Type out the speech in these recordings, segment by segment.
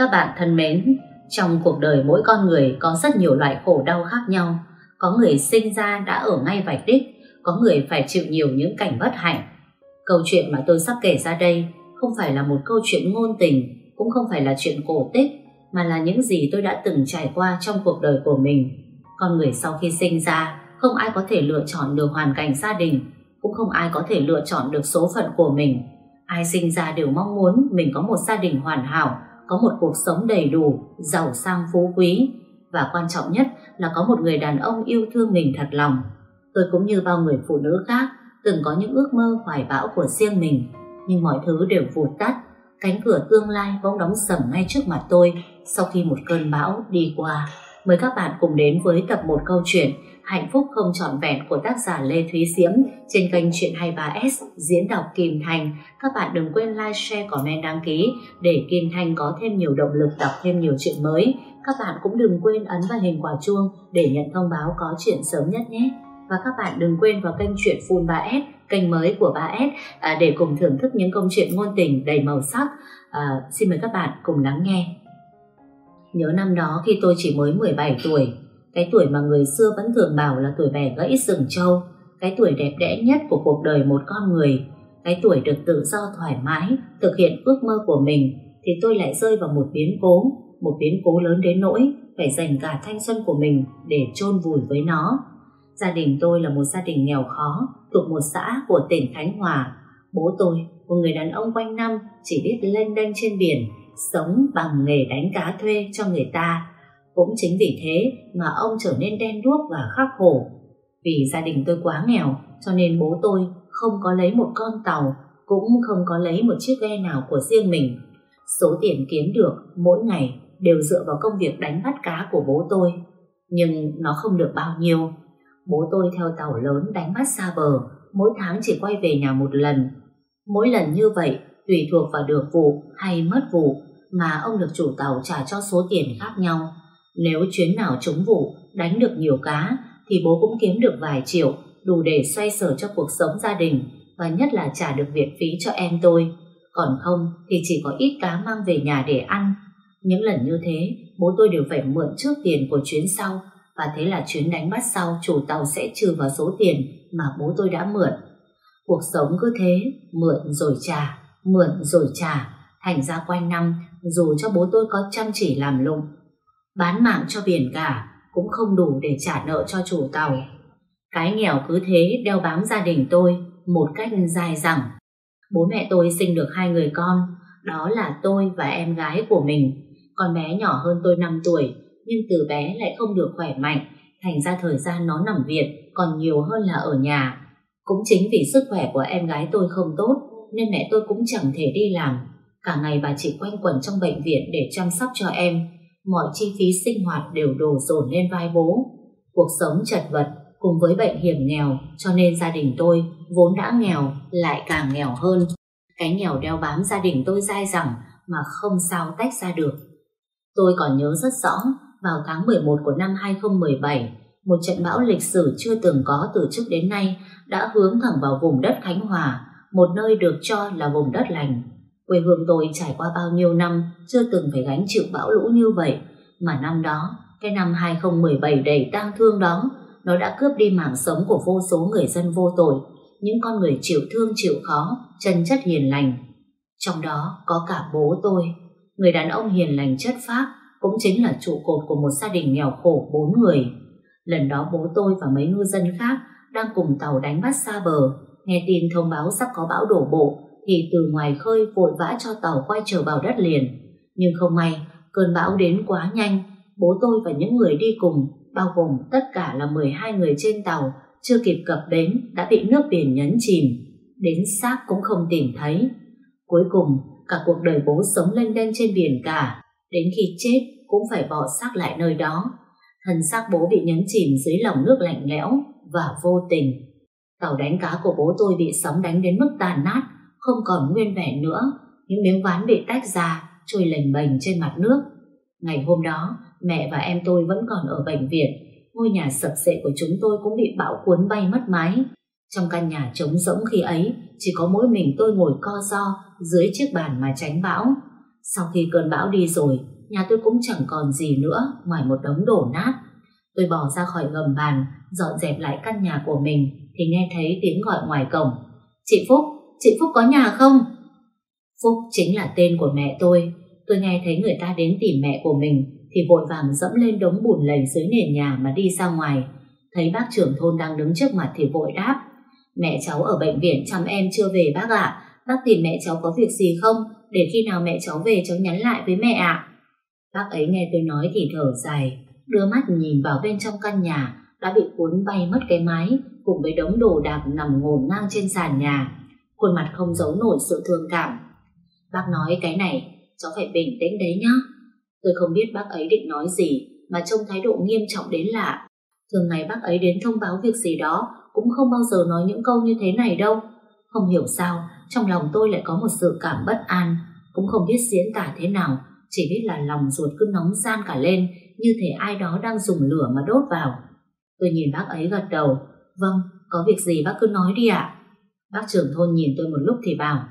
Các bạn thân mến, trong cuộc đời mỗi con người có rất nhiều loại khổ đau khác nhau. Có người sinh ra đã ở ngay vạch đích, có người phải chịu nhiều những cảnh bất hạnh. Câu chuyện mà tôi sắp kể ra đây không phải là một câu chuyện ngôn tình, cũng không phải là chuyện cổ tích, mà là những gì tôi đã từng trải qua trong cuộc đời của mình. Con người sau khi sinh ra, không ai có thể lựa chọn được hoàn cảnh gia đình, cũng không ai có thể lựa chọn được số phận của mình. Ai sinh ra đều mong muốn mình có một gia đình hoàn hảo, có một cuộc sống đầy đủ, giàu sang phú quý và quan trọng nhất là có một người đàn ông yêu thương mình thật lòng. Tôi cũng như bao người phụ nữ khác từng có những ước mơ hoài bão của riêng mình nhưng mọi thứ đều vụt tắt cánh cửa tương lai bỗng đóng sầm ngay trước mặt tôi sau khi một cơn bão đi qua. Mời các bạn cùng đến với tập một câu chuyện Hạnh phúc không trọn vẹn của tác giả Lê Thúy Diễm trên kênh Chuyện 23S diễn đọc Kim Thành. Các bạn đừng quên like, share, comment, đăng ký để Kim Thành có thêm nhiều động lực đọc thêm nhiều chuyện mới. Các bạn cũng đừng quên ấn vào hình quả chuông để nhận thông báo có chuyện sớm nhất nhé. Và các bạn đừng quên vào kênh Chuyện Full 3S, kênh mới của 3S à, để cùng thưởng thức những câu chuyện ngôn tình đầy màu sắc. À, xin mời các bạn cùng lắng nghe. Nhớ năm đó khi tôi chỉ mới 17 tuổi, cái tuổi mà người xưa vẫn thường bảo là tuổi bẻ gãy rừng trâu, cái tuổi đẹp đẽ nhất của cuộc đời một con người, cái tuổi được tự do thoải mái, thực hiện ước mơ của mình, thì tôi lại rơi vào một biến cố, một biến cố lớn đến nỗi phải dành cả thanh xuân của mình để chôn vùi với nó. Gia đình tôi là một gia đình nghèo khó, thuộc một xã của tỉnh Khánh Hòa. Bố tôi, một người đàn ông quanh năm, chỉ biết lên đênh trên biển, sống bằng nghề đánh cá thuê cho người ta. Cũng chính vì thế mà ông trở nên đen đuốc và khắc khổ. Vì gia đình tôi quá nghèo, cho nên bố tôi không có lấy một con tàu, cũng không có lấy một chiếc ghe nào của riêng mình. Số tiền kiếm được mỗi ngày đều dựa vào công việc đánh bắt cá của bố tôi. Nhưng nó không được bao nhiêu. Bố tôi theo tàu lớn đánh bắt xa bờ, mỗi tháng chỉ quay về nhà một lần. Mỗi lần như vậy, tùy thuộc vào được vụ hay mất vụ, mà ông được chủ tàu trả cho số tiền khác nhau. Nếu chuyến nào trúng vụ, đánh được nhiều cá, thì bố cũng kiếm được vài triệu, đủ để xoay sở cho cuộc sống gia đình, và nhất là trả được viện phí cho em tôi. Còn không thì chỉ có ít cá mang về nhà để ăn. Những lần như thế, bố tôi đều phải mượn trước tiền của chuyến sau, và thế là chuyến đánh bắt sau chủ tàu sẽ trừ vào số tiền mà bố tôi đã mượn. Cuộc sống cứ thế, mượn rồi trả, mượn rồi trả, thành ra quanh năm dù cho bố tôi có chăm chỉ làm lụng, bán mạng cho biển cả cũng không đủ để trả nợ cho chủ tàu. Cái nghèo cứ thế đeo bám gia đình tôi một cách dài dẳng. Bố mẹ tôi sinh được hai người con, đó là tôi và em gái của mình. Con bé nhỏ hơn tôi 5 tuổi, nhưng từ bé lại không được khỏe mạnh, thành ra thời gian nó nằm viện còn nhiều hơn là ở nhà. Cũng chính vì sức khỏe của em gái tôi không tốt, nên mẹ tôi cũng chẳng thể đi làm. Cả ngày bà chỉ quanh quẩn trong bệnh viện để chăm sóc cho em. Mọi chi phí sinh hoạt đều đổ dồn lên vai bố. Cuộc sống chật vật cùng với bệnh hiểm nghèo cho nên gia đình tôi vốn đã nghèo lại càng nghèo hơn. Cái nghèo đeo bám gia đình tôi dai dẳng mà không sao tách ra được. Tôi còn nhớ rất rõ vào tháng 11 của năm 2017, một trận bão lịch sử chưa từng có từ trước đến nay đã hướng thẳng vào vùng đất Khánh Hòa, một nơi được cho là vùng đất lành. Quê hương tôi trải qua bao nhiêu năm chưa từng phải gánh chịu bão lũ như vậy, mà năm đó, cái năm 2017 đầy tang thương đó, nó đã cướp đi mạng sống của vô số người dân vô tội, những con người chịu thương chịu khó, chân chất hiền lành. Trong đó có cả bố tôi, người đàn ông hiền lành chất phác, cũng chính là trụ cột của một gia đình nghèo khổ bốn người. Lần đó bố tôi và mấy ngư dân khác đang cùng tàu đánh bắt xa bờ, nghe tin thông báo sắp có bão đổ bộ, thì từ ngoài khơi vội vã cho tàu quay trở vào đất liền. Nhưng không may, cơn bão đến quá nhanh, bố tôi và những người đi cùng, bao gồm tất cả là 12 người trên tàu, chưa kịp cập bến đã bị nước biển nhấn chìm, đến xác cũng không tìm thấy. Cuối cùng, cả cuộc đời bố sống lênh đênh trên biển cả, Đến khi chết cũng phải bỏ xác lại nơi đó. Thân xác bố bị nhấn chìm dưới lòng nước lạnh lẽo và vô tình. Tàu đánh cá của bố tôi bị sóng đánh đến mức tàn nát, không còn nguyên vẹn nữa. Những miếng ván bị tách ra, trôi lềnh bềnh trên mặt nước. Ngày hôm đó, mẹ và em tôi vẫn còn ở bệnh viện. Ngôi nhà sập sệ của chúng tôi cũng bị bão cuốn bay mất mái. Trong căn nhà trống rỗng khi ấy, chỉ có mỗi mình tôi ngồi co do dưới chiếc bàn mà tránh bão. Sau khi cơn bão đi rồi, nhà tôi cũng chẳng còn gì nữa ngoài một đống đổ nát. Tôi bỏ ra khỏi gầm bàn, dọn dẹp lại căn nhà của mình thì nghe thấy tiếng gọi ngoài cổng. Chị Phúc, chị Phúc có nhà không? Phúc chính là tên của mẹ tôi. Tôi nghe thấy người ta đến tìm mẹ của mình thì vội vàng dẫm lên đống bùn lầy dưới nền nhà mà đi ra ngoài. Thấy bác trưởng thôn đang đứng trước mặt thì vội đáp. Mẹ cháu ở bệnh viện chăm em chưa về bác ạ. Bác tìm mẹ cháu có việc gì không? Để khi nào mẹ cháu về cháu nhắn lại với mẹ ạ. Bác ấy nghe tôi nói thì thở dài, đưa mắt nhìn vào bên trong căn nhà đã bị cuốn bay mất cái mái cùng với đống đồ đạc nằm ngổn ngang trên sàn nhà. Khuôn mặt không giấu nổi sự thương cảm. Bác nói cái này, cháu phải bình tĩnh đấy nhá. Tôi không biết bác ấy định nói gì mà trông thái độ nghiêm trọng đến lạ. Thường ngày bác ấy đến thông báo việc gì đó cũng không bao giờ nói những câu như thế này đâu. Không hiểu sao, trong lòng tôi lại có một sự cảm bất an, cũng không biết diễn tả thế nào, chỉ biết là lòng ruột cứ nóng gian cả lên, như thể ai đó đang dùng lửa mà đốt vào. Tôi nhìn bác ấy gật đầu, vâng, có việc gì bác cứ nói đi ạ. Bác trưởng thôn nhìn tôi một lúc thì bảo,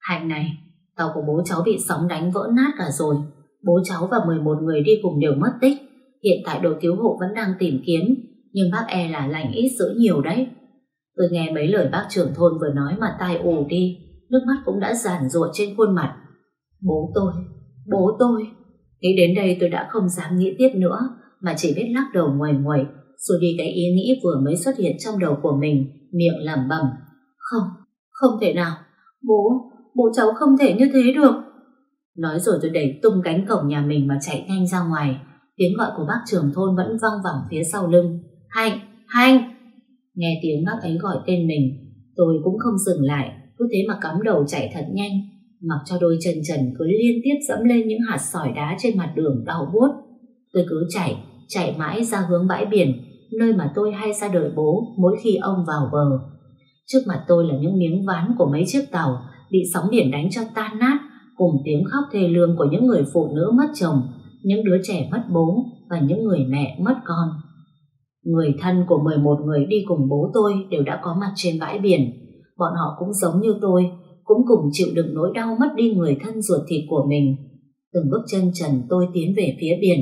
Hạnh này, tàu của bố cháu bị sóng đánh vỡ nát cả rồi, bố cháu và 11 người đi cùng đều mất tích, hiện tại đội cứu hộ vẫn đang tìm kiếm, nhưng bác e là lành ít dữ nhiều đấy. Tôi nghe mấy lời bác trưởng thôn vừa nói mà tai ù đi, nước mắt cũng đã giản ruột trên khuôn mặt. Bố tôi, bố tôi. Nghĩ đến đây tôi đã không dám nghĩ tiếp nữa, mà chỉ biết lắc đầu ngoài ngoài, rồi đi cái ý nghĩ vừa mới xuất hiện trong đầu của mình, miệng lẩm bẩm. Không, không thể nào. Bố, bố cháu không thể như thế được. Nói rồi tôi đẩy tung cánh cổng nhà mình mà chạy nhanh ra ngoài. Tiếng gọi của bác trưởng thôn vẫn văng vẳng phía sau lưng. Hạnh, Hạnh! Nghe tiếng bác ấy gọi tên mình, tôi cũng không dừng lại, cứ thế mà cắm đầu chạy thật nhanh, mặc cho đôi chân trần cứ liên tiếp dẫm lên những hạt sỏi đá trên mặt đường đau buốt. Tôi cứ chạy, chạy mãi ra hướng bãi biển, nơi mà tôi hay ra đợi bố mỗi khi ông vào bờ. Trước mặt tôi là những miếng ván của mấy chiếc tàu bị sóng biển đánh cho tan nát, cùng tiếng khóc thê lương của những người phụ nữ mất chồng, những đứa trẻ mất bố và những người mẹ mất con. Người thân của 11 người đi cùng bố tôi đều đã có mặt trên bãi biển. Bọn họ cũng giống như tôi, cũng cùng chịu đựng nỗi đau mất đi người thân ruột thịt của mình. Từng bước chân trần tôi tiến về phía biển,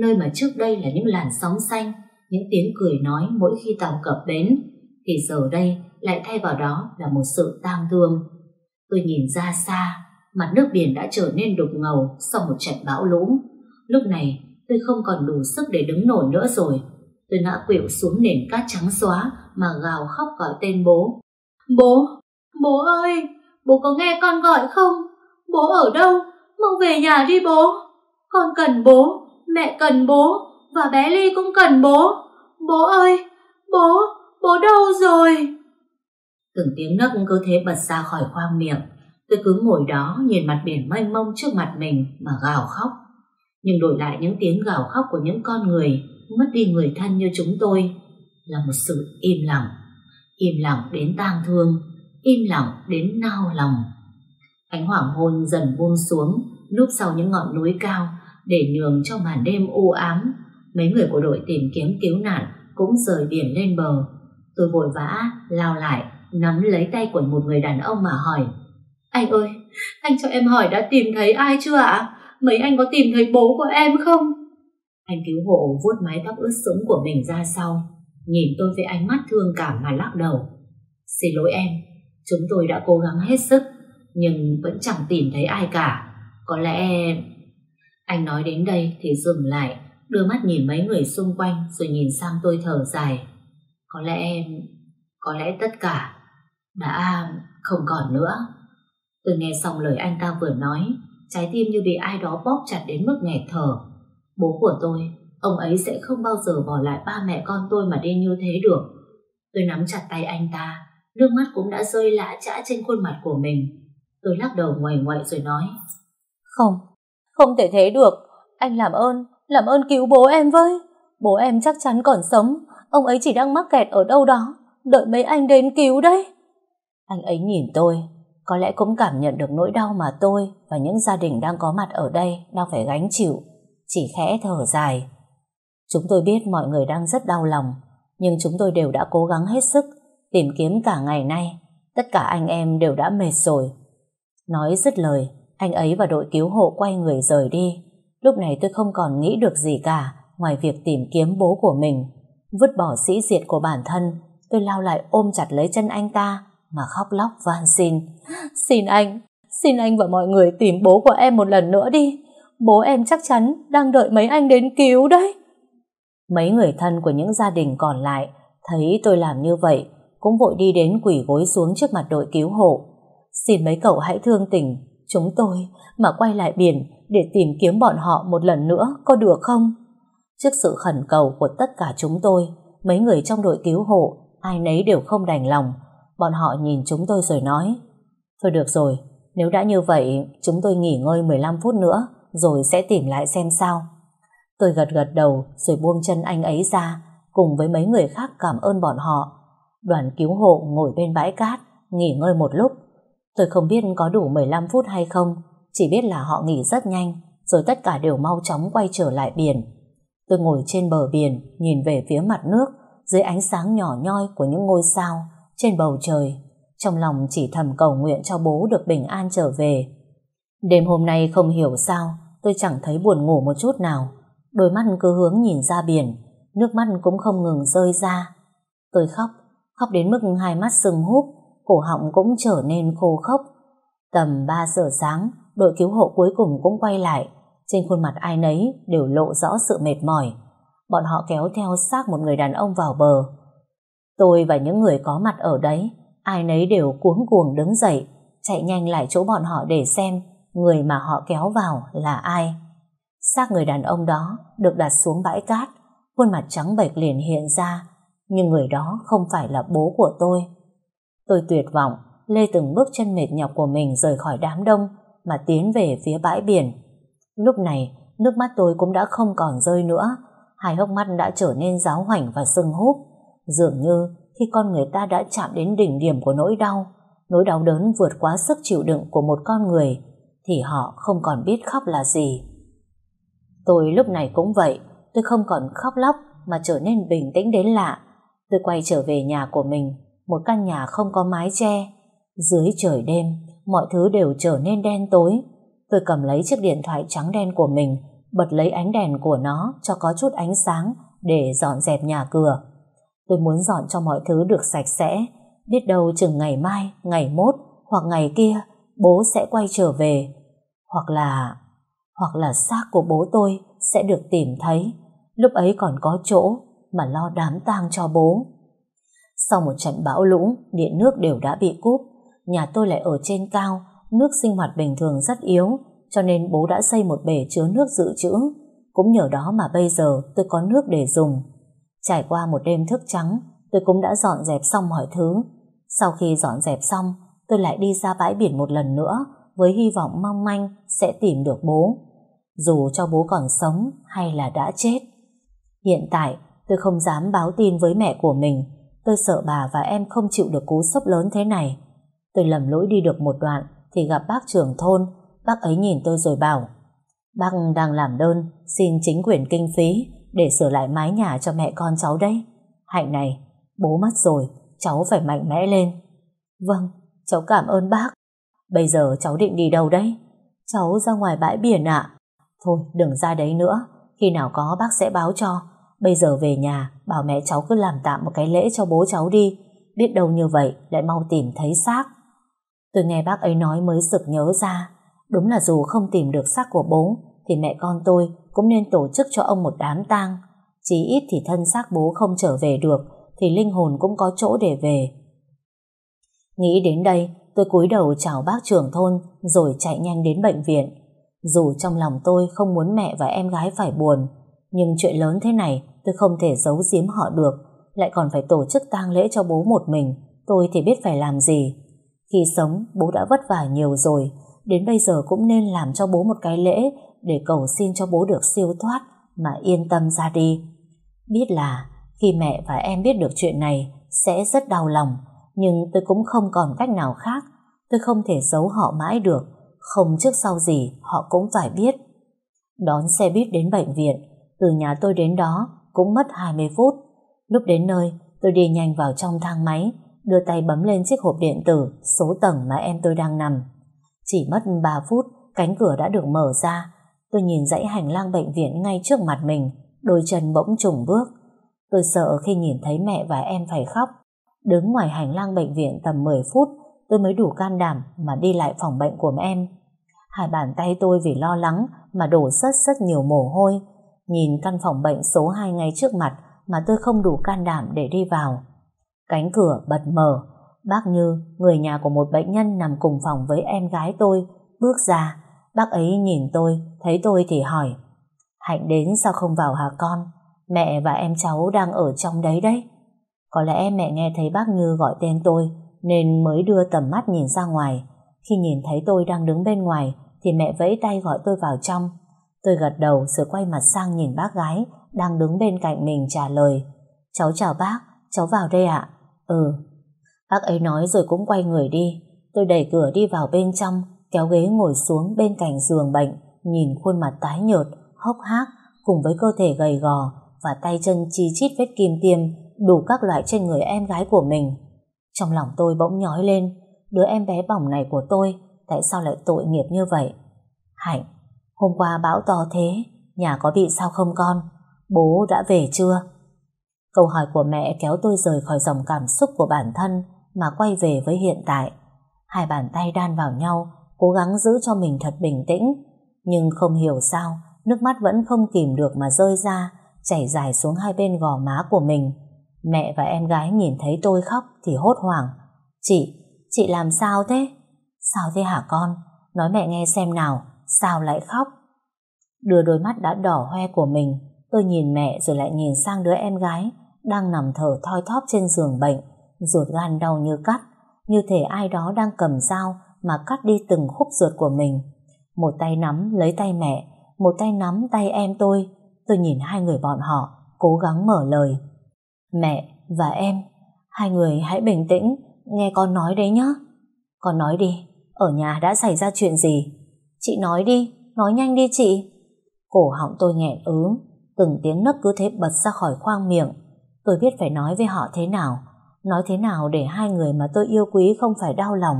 nơi mà trước đây là những làn sóng xanh, những tiếng cười nói mỗi khi tàu cập bến, thì giờ đây lại thay vào đó là một sự tang thương. Tôi nhìn ra xa, mặt nước biển đã trở nên đục ngầu sau một trận bão lũ. Lúc này tôi không còn đủ sức để đứng nổi nữa rồi. Tôi ngã quỵu xuống nền cát trắng xóa mà gào khóc gọi tên bố. Bố, bố ơi, bố có nghe con gọi không? Bố ở đâu? Mau về nhà đi bố. Con cần bố, mẹ cần bố, và bé Ly cũng cần bố. Bố ơi, bố, bố đâu rồi? Từng tiếng nấc cứ thế bật ra khỏi khoang miệng. Tôi cứ ngồi đó nhìn mặt biển mênh mông trước mặt mình mà gào khóc. Nhưng đổi lại những tiếng gào khóc của những con người, mất đi người thân như chúng tôi, là một sự im lặng im lặng đến tang thương, im lặng đến nao lòng ánh hoàng hôn dần buông xuống, núp sau những ngọn núi cao để nhường cho màn đêm u ám mấy người của đội tìm kiếm cứu nạn cũng rời biển lên bờ tôi vội vã lao lại nắm lấy tay của một người đàn ông mà hỏi anh ơi anh cho em hỏi đã tìm thấy ai chưa ạ mấy anh có tìm thấy bố của em không anh cứu hộ vuốt mái tóc ướt sũng của mình ra sau, nhìn tôi với ánh mắt thương cảm mà lắc đầu. Xin lỗi em, chúng tôi đã cố gắng hết sức, nhưng vẫn chẳng tìm thấy ai cả. Có lẽ... Anh nói đến đây thì dừng lại, đưa mắt nhìn mấy người xung quanh rồi nhìn sang tôi thở dài. Có lẽ em... Có lẽ tất cả đã không còn nữa. Tôi nghe xong lời anh ta vừa nói, trái tim như bị ai đó bóp chặt đến mức nghẹt thở. Bố của tôi, ông ấy sẽ không bao giờ bỏ lại ba mẹ con tôi mà đi như thế được. Tôi nắm chặt tay anh ta, nước mắt cũng đã rơi lã chã trên khuôn mặt của mình. Tôi lắc đầu ngoài ngoại rồi nói. Không, không thể thế được. Anh làm ơn, làm ơn cứu bố em với. Bố em chắc chắn còn sống, ông ấy chỉ đang mắc kẹt ở đâu đó, đợi mấy anh đến cứu đấy. Anh ấy nhìn tôi, có lẽ cũng cảm nhận được nỗi đau mà tôi và những gia đình đang có mặt ở đây đang phải gánh chịu chỉ khẽ thở dài. Chúng tôi biết mọi người đang rất đau lòng, nhưng chúng tôi đều đã cố gắng hết sức tìm kiếm cả ngày nay. Tất cả anh em đều đã mệt rồi. Nói dứt lời, anh ấy và đội cứu hộ quay người rời đi. Lúc này tôi không còn nghĩ được gì cả ngoài việc tìm kiếm bố của mình. Vứt bỏ sĩ diệt của bản thân, tôi lao lại ôm chặt lấy chân anh ta mà khóc lóc van xin. Xin anh, xin anh và mọi người tìm bố của em một lần nữa đi. Bố em chắc chắn đang đợi mấy anh đến cứu đấy. Mấy người thân của những gia đình còn lại thấy tôi làm như vậy cũng vội đi đến quỷ gối xuống trước mặt đội cứu hộ. Xin mấy cậu hãy thương tình chúng tôi mà quay lại biển để tìm kiếm bọn họ một lần nữa có được không? Trước sự khẩn cầu của tất cả chúng tôi, mấy người trong đội cứu hộ, ai nấy đều không đành lòng. Bọn họ nhìn chúng tôi rồi nói, Thôi được rồi, nếu đã như vậy, chúng tôi nghỉ ngơi 15 phút nữa, rồi sẽ tìm lại xem sao. Tôi gật gật đầu rồi buông chân anh ấy ra, cùng với mấy người khác cảm ơn bọn họ. Đoàn cứu hộ ngồi bên bãi cát, nghỉ ngơi một lúc. Tôi không biết có đủ 15 phút hay không, chỉ biết là họ nghỉ rất nhanh, rồi tất cả đều mau chóng quay trở lại biển. Tôi ngồi trên bờ biển, nhìn về phía mặt nước, dưới ánh sáng nhỏ nhoi của những ngôi sao, trên bầu trời. Trong lòng chỉ thầm cầu nguyện cho bố được bình an trở về. Đêm hôm nay không hiểu sao, tôi chẳng thấy buồn ngủ một chút nào. Đôi mắt cứ hướng nhìn ra biển, nước mắt cũng không ngừng rơi ra. Tôi khóc, khóc đến mức hai mắt sưng húp, cổ họng cũng trở nên khô khốc. Tầm 3 giờ sáng, đội cứu hộ cuối cùng cũng quay lại. Trên khuôn mặt ai nấy đều lộ rõ sự mệt mỏi. Bọn họ kéo theo xác một người đàn ông vào bờ. Tôi và những người có mặt ở đấy, ai nấy đều cuống cuồng đứng dậy, chạy nhanh lại chỗ bọn họ để xem người mà họ kéo vào là ai. Xác người đàn ông đó được đặt xuống bãi cát, khuôn mặt trắng bệch liền hiện ra, nhưng người đó không phải là bố của tôi. Tôi tuyệt vọng, lê từng bước chân mệt nhọc của mình rời khỏi đám đông mà tiến về phía bãi biển. Lúc này, nước mắt tôi cũng đã không còn rơi nữa, hai hốc mắt đã trở nên giáo hoảnh và sưng húp. Dường như khi con người ta đã chạm đến đỉnh điểm của nỗi đau, nỗi đau đớn vượt quá sức chịu đựng của một con người, thì họ không còn biết khóc là gì. Tôi lúc này cũng vậy, tôi không còn khóc lóc mà trở nên bình tĩnh đến lạ. Tôi quay trở về nhà của mình, một căn nhà không có mái che. Dưới trời đêm, mọi thứ đều trở nên đen tối. Tôi cầm lấy chiếc điện thoại trắng đen của mình, bật lấy ánh đèn của nó cho có chút ánh sáng để dọn dẹp nhà cửa. Tôi muốn dọn cho mọi thứ được sạch sẽ, biết đâu chừng ngày mai, ngày mốt hoặc ngày kia bố sẽ quay trở về. Hoặc là... hoặc là xác của bố tôi sẽ được tìm thấy. Lúc ấy còn có chỗ mà lo đám tang cho bố. Sau một trận bão lũ, điện nước đều đã bị cúp. Nhà tôi lại ở trên cao, nước sinh hoạt bình thường rất yếu, cho nên bố đã xây một bể chứa nước dự trữ. Cũng nhờ đó mà bây giờ tôi có nước để dùng. Trải qua một đêm thức trắng, tôi cũng đã dọn dẹp xong mọi thứ. Sau khi dọn dẹp xong, tôi lại đi ra bãi biển một lần nữa với hy vọng mong manh sẽ tìm được bố. Dù cho bố còn sống hay là đã chết. Hiện tại, tôi không dám báo tin với mẹ của mình. Tôi sợ bà và em không chịu được cú sốc lớn thế này. Tôi lầm lỗi đi được một đoạn thì gặp bác trưởng thôn. Bác ấy nhìn tôi rồi bảo Bác đang làm đơn xin chính quyền kinh phí để sửa lại mái nhà cho mẹ con cháu đấy. Hạnh này, bố mất rồi, cháu phải mạnh mẽ lên. Vâng, cháu cảm ơn bác. Bây giờ cháu định đi đâu đấy? Cháu ra ngoài bãi biển ạ. Thôi, đừng ra đấy nữa. Khi nào có bác sẽ báo cho. Bây giờ về nhà, bảo mẹ cháu cứ làm tạm một cái lễ cho bố cháu đi. Biết đâu như vậy, lại mau tìm thấy xác. Tôi nghe bác ấy nói mới sực nhớ ra. Đúng là dù không tìm được xác của bố, thì mẹ con tôi cũng nên tổ chức cho ông một đám tang. Chí ít thì thân xác bố không trở về được, thì linh hồn cũng có chỗ để về. Nghĩ đến đây, tôi cúi đầu chào bác trưởng thôn rồi chạy nhanh đến bệnh viện. Dù trong lòng tôi không muốn mẹ và em gái phải buồn, nhưng chuyện lớn thế này tôi không thể giấu giếm họ được, lại còn phải tổ chức tang lễ cho bố một mình, tôi thì biết phải làm gì. Khi sống, bố đã vất vả nhiều rồi, đến bây giờ cũng nên làm cho bố một cái lễ để cầu xin cho bố được siêu thoát mà yên tâm ra đi. Biết là khi mẹ và em biết được chuyện này sẽ rất đau lòng, nhưng tôi cũng không còn cách nào khác. Tôi không thể giấu họ mãi được, không trước sau gì họ cũng phải biết. Đón xe buýt đến bệnh viện, từ nhà tôi đến đó cũng mất 20 phút. Lúc đến nơi, tôi đi nhanh vào trong thang máy, đưa tay bấm lên chiếc hộp điện tử số tầng mà em tôi đang nằm. Chỉ mất 3 phút, cánh cửa đã được mở ra. Tôi nhìn dãy hành lang bệnh viện ngay trước mặt mình, đôi chân bỗng trùng bước. Tôi sợ khi nhìn thấy mẹ và em phải khóc. Đứng ngoài hành lang bệnh viện tầm 10 phút, tôi mới đủ can đảm mà đi lại phòng bệnh của em. Hai bàn tay tôi vì lo lắng mà đổ rất rất nhiều mồ hôi. Nhìn căn phòng bệnh số 2 ngay trước mặt mà tôi không đủ can đảm để đi vào. Cánh cửa bật mở, bác Như, người nhà của một bệnh nhân nằm cùng phòng với em gái tôi, bước ra. Bác ấy nhìn tôi, thấy tôi thì hỏi, Hạnh đến sao không vào hả con? Mẹ và em cháu đang ở trong đấy đấy. Có lẽ mẹ nghe thấy bác Như gọi tên tôi, nên mới đưa tầm mắt nhìn ra ngoài. Khi nhìn thấy tôi đang đứng bên ngoài, thì mẹ vẫy tay gọi tôi vào trong. Tôi gật đầu rồi quay mặt sang nhìn bác gái đang đứng bên cạnh mình trả lời. Cháu chào bác, cháu vào đây ạ. Ừ. Bác ấy nói rồi cũng quay người đi. Tôi đẩy cửa đi vào bên trong, kéo ghế ngồi xuống bên cạnh giường bệnh, nhìn khuôn mặt tái nhợt, hốc hác, cùng với cơ thể gầy gò và tay chân chi chít vết kim tiêm đủ các loại trên người em gái của mình. Trong lòng tôi bỗng nhói lên, đứa em bé bỏng này của tôi, tại sao lại tội nghiệp như vậy? Hạnh, hôm qua bão to thế, nhà có bị sao không con? Bố đã về chưa? Câu hỏi của mẹ kéo tôi rời khỏi dòng cảm xúc của bản thân mà quay về với hiện tại. Hai bàn tay đan vào nhau, cố gắng giữ cho mình thật bình tĩnh. Nhưng không hiểu sao, nước mắt vẫn không kìm được mà rơi ra, chảy dài xuống hai bên gò má của mình. Mẹ và em gái nhìn thấy tôi khóc thì hốt hoảng. Chị, chị làm sao thế? Sao thế hả con? Nói mẹ nghe xem nào, sao lại khóc? Đưa đôi mắt đã đỏ hoe của mình, tôi nhìn mẹ rồi lại nhìn sang đứa em gái đang nằm thở thoi thóp trên giường bệnh, ruột gan đau như cắt, như thể ai đó đang cầm dao mà cắt đi từng khúc ruột của mình. Một tay nắm lấy tay mẹ, một tay nắm tay em tôi. Tôi nhìn hai người bọn họ, cố gắng mở lời. Mẹ và em, hai người hãy bình tĩnh, nghe con nói đấy nhá. Con nói đi, ở nhà đã xảy ra chuyện gì? Chị nói đi, nói nhanh đi chị. Cổ họng tôi nghẹn ứ, từng tiếng nấc cứ thế bật ra khỏi khoang miệng. Tôi biết phải nói với họ thế nào, nói thế nào để hai người mà tôi yêu quý không phải đau lòng.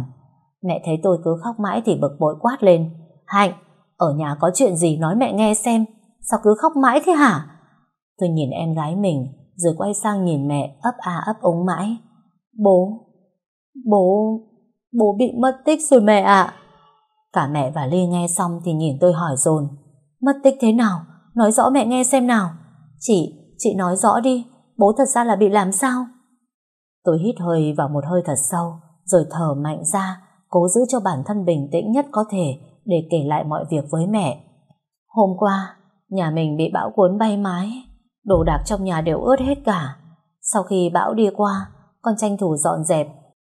Mẹ thấy tôi cứ khóc mãi thì bực bội quát lên. Hạnh, ở nhà có chuyện gì nói mẹ nghe xem, sao cứ khóc mãi thế hả? Tôi nhìn em gái mình, rồi quay sang nhìn mẹ ấp à ấp ống mãi. Bố, bố, bố bị mất tích rồi mẹ ạ. Cả mẹ và Ly nghe xong thì nhìn tôi hỏi dồn Mất tích thế nào? Nói rõ mẹ nghe xem nào. Chị, chị nói rõ đi, bố thật ra là bị làm sao? Tôi hít hơi vào một hơi thật sâu, rồi thở mạnh ra, cố giữ cho bản thân bình tĩnh nhất có thể để kể lại mọi việc với mẹ. Hôm qua, nhà mình bị bão cuốn bay mái, đồ đạc trong nhà đều ướt hết cả. Sau khi bão đi qua, con tranh thủ dọn dẹp,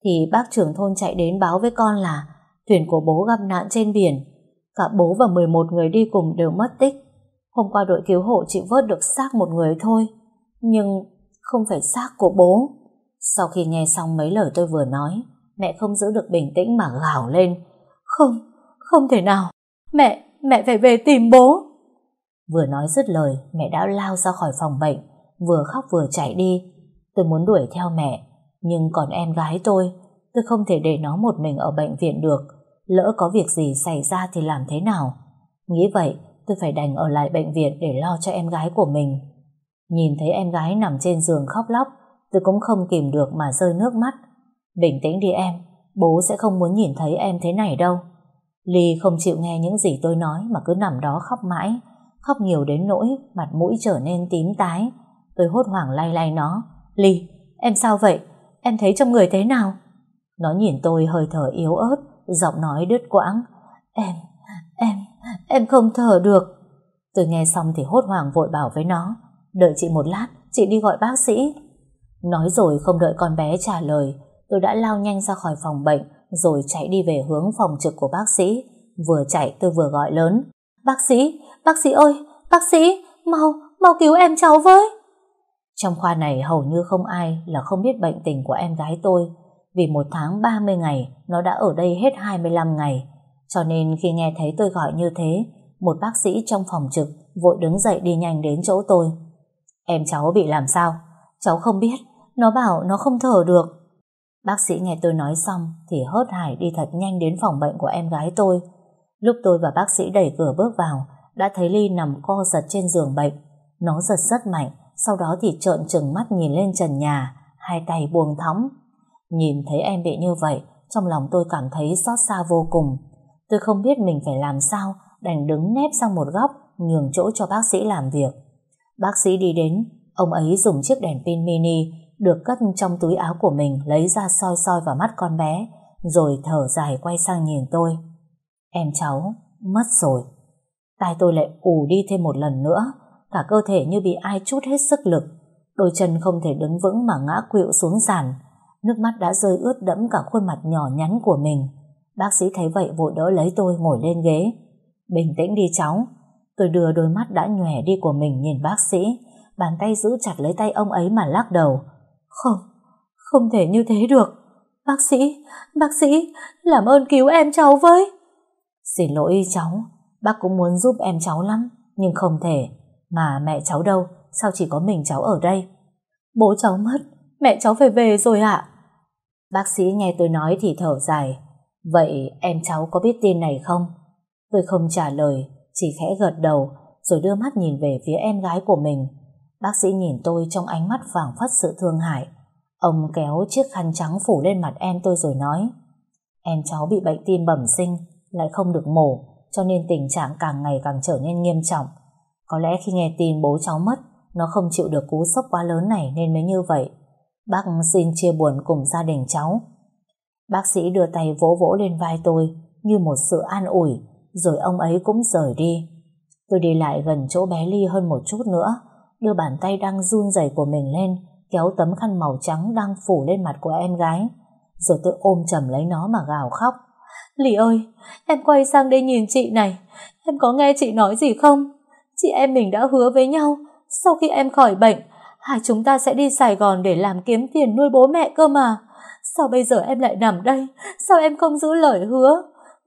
thì bác trưởng thôn chạy đến báo với con là thuyền của bố gặp nạn trên biển. Cả bố và 11 người đi cùng đều mất tích. Hôm qua đội cứu hộ chỉ vớt được xác một người thôi, nhưng không phải xác của bố. Sau khi nghe xong mấy lời tôi vừa nói, mẹ không giữ được bình tĩnh mà gào lên. Không, không thể nào. Mẹ, mẹ phải về tìm bố. Vừa nói dứt lời, mẹ đã lao ra khỏi phòng bệnh, vừa khóc vừa chạy đi. Tôi muốn đuổi theo mẹ, nhưng còn em gái tôi, tôi không thể để nó một mình ở bệnh viện được. Lỡ có việc gì xảy ra thì làm thế nào? Nghĩ vậy, tôi phải đành ở lại bệnh viện để lo cho em gái của mình. Nhìn thấy em gái nằm trên giường khóc lóc, tôi cũng không kìm được mà rơi nước mắt. Bình tĩnh đi em, bố sẽ không muốn nhìn thấy em thế này đâu. Ly không chịu nghe những gì tôi nói mà cứ nằm đó khóc mãi, khóc nhiều đến nỗi mặt mũi trở nên tím tái. Tôi hốt hoảng lay lay nó. Ly, em sao vậy? Em thấy trong người thế nào? Nó nhìn tôi hơi thở yếu ớt, giọng nói đứt quãng. Em, em, em không thở được. Tôi nghe xong thì hốt hoảng vội bảo với nó. Đợi chị một lát, chị đi gọi bác sĩ. Nói rồi không đợi con bé trả lời, tôi đã lao nhanh ra khỏi phòng bệnh, rồi chạy đi về hướng phòng trực của bác sĩ. Vừa chạy tôi vừa gọi lớn. Bác sĩ, bác sĩ ơi, bác sĩ, mau, mau cứu em cháu với. Trong khoa này hầu như không ai là không biết bệnh tình của em gái tôi. Vì một tháng 30 ngày, nó đã ở đây hết 25 ngày. Cho nên khi nghe thấy tôi gọi như thế, một bác sĩ trong phòng trực vội đứng dậy đi nhanh đến chỗ tôi. Em cháu bị làm sao? Cháu không biết, nó bảo nó không thở được. Bác sĩ nghe tôi nói xong thì hớt hải đi thật nhanh đến phòng bệnh của em gái tôi. Lúc tôi và bác sĩ đẩy cửa bước vào, đã thấy Ly nằm co giật trên giường bệnh. Nó giật rất mạnh, sau đó thì trợn trừng mắt nhìn lên trần nhà, hai tay buông thõng. Nhìn thấy em bị như vậy, trong lòng tôi cảm thấy xót xa vô cùng. Tôi không biết mình phải làm sao, đành đứng nép sang một góc, nhường chỗ cho bác sĩ làm việc. Bác sĩ đi đến, ông ấy dùng chiếc đèn pin mini được cất trong túi áo của mình lấy ra soi soi vào mắt con bé, rồi thở dài quay sang nhìn tôi. Em cháu, mất rồi. Tai tôi lại ù đi thêm một lần nữa, cả cơ thể như bị ai chút hết sức lực. Đôi chân không thể đứng vững mà ngã quỵu xuống sàn. Nước mắt đã rơi ướt đẫm cả khuôn mặt nhỏ nhắn của mình. Bác sĩ thấy vậy vội đỡ lấy tôi ngồi lên ghế. Bình tĩnh đi cháu. Tôi đưa đôi mắt đã nhòe đi của mình nhìn bác sĩ. Bàn tay giữ chặt lấy tay ông ấy mà lắc đầu. Không, không thể như thế được. Bác sĩ, bác sĩ, làm ơn cứu em cháu với. Xin lỗi cháu, bác cũng muốn giúp em cháu lắm, nhưng không thể. Mà mẹ cháu đâu, sao chỉ có mình cháu ở đây? Bố cháu mất, mẹ cháu phải về rồi ạ. Bác sĩ nghe tôi nói thì thở dài. Vậy em cháu có biết tin này không? Tôi không trả lời, chỉ khẽ gật đầu, rồi đưa mắt nhìn về phía em gái của mình. Bác sĩ nhìn tôi trong ánh mắt vàng phất sự thương hại. Ông kéo chiếc khăn trắng phủ lên mặt em tôi rồi nói, Em cháu bị bệnh tim bẩm sinh, lại không được mổ, cho nên tình trạng càng ngày càng trở nên nghiêm trọng. Có lẽ khi nghe tin bố cháu mất, nó không chịu được cú sốc quá lớn này nên mới như vậy. Bác xin chia buồn cùng gia đình cháu. Bác sĩ đưa tay vỗ vỗ lên vai tôi như một sự an ủi, rồi ông ấy cũng rời đi. Tôi đi lại gần chỗ bé Ly hơn một chút nữa đưa bàn tay đang run rẩy của mình lên, kéo tấm khăn màu trắng đang phủ lên mặt của em gái. Rồi tôi ôm chầm lấy nó mà gào khóc. Lì ơi, em quay sang đây nhìn chị này. Em có nghe chị nói gì không? Chị em mình đã hứa với nhau, sau khi em khỏi bệnh, hai chúng ta sẽ đi Sài Gòn để làm kiếm tiền nuôi bố mẹ cơ mà. Sao bây giờ em lại nằm đây? Sao em không giữ lời hứa?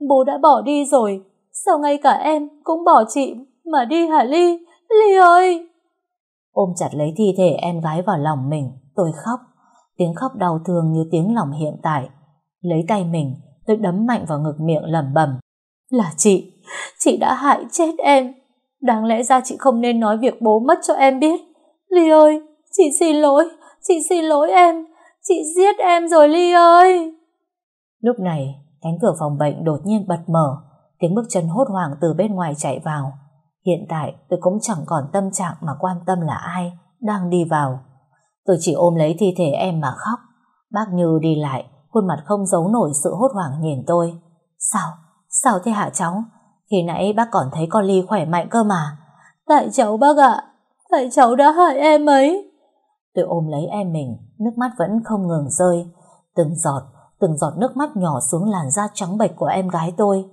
Bố đã bỏ đi rồi, sao ngay cả em cũng bỏ chị mà đi hả Ly? Ly ơi! Ôm chặt lấy thi thể em gái vào lòng mình, tôi khóc. Tiếng khóc đau thương như tiếng lòng hiện tại. Lấy tay mình, tôi đấm mạnh vào ngực miệng lẩm bẩm. Là chị, chị đã hại chết em. Đáng lẽ ra chị không nên nói việc bố mất cho em biết. Ly ơi, chị xin lỗi, chị xin lỗi em. Chị giết em rồi Ly ơi. Lúc này, cánh cửa phòng bệnh đột nhiên bật mở. Tiếng bước chân hốt hoảng từ bên ngoài chạy vào. Hiện tại tôi cũng chẳng còn tâm trạng mà quan tâm là ai đang đi vào. Tôi chỉ ôm lấy thi thể em mà khóc. Bác Như đi lại, khuôn mặt không giấu nổi sự hốt hoảng nhìn tôi. Sao? Sao thế hả cháu? Khi nãy bác còn thấy con Ly khỏe mạnh cơ mà. Tại cháu bác ạ, tại cháu đã hại em ấy. Tôi ôm lấy em mình, nước mắt vẫn không ngừng rơi. Từng giọt, từng giọt nước mắt nhỏ xuống làn da trắng bệch của em gái tôi.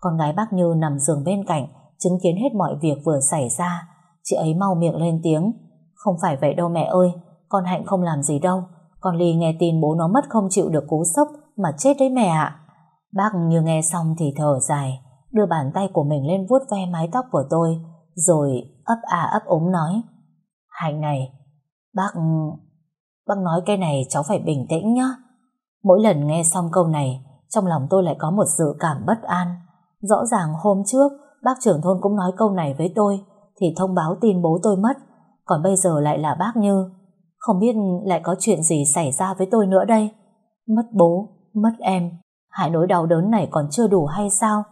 Con gái bác Như nằm giường bên cạnh, chứng kiến hết mọi việc vừa xảy ra. Chị ấy mau miệng lên tiếng. Không phải vậy đâu mẹ ơi, con Hạnh không làm gì đâu. Con Ly nghe tin bố nó mất không chịu được cú sốc mà chết đấy mẹ ạ. Bác như nghe xong thì thở dài, đưa bàn tay của mình lên vuốt ve mái tóc của tôi, rồi ấp à ấp ống nói. Hạnh này, bác... Bác nói cái này cháu phải bình tĩnh nhá. Mỗi lần nghe xong câu này, trong lòng tôi lại có một sự cảm bất an. Rõ ràng hôm trước, Bác trưởng thôn cũng nói câu này với tôi thì thông báo tin bố tôi mất. Còn bây giờ lại là bác Như. Không biết lại có chuyện gì xảy ra với tôi nữa đây. Mất bố, mất em. Hai nỗi đau đớn này còn chưa đủ hay sao?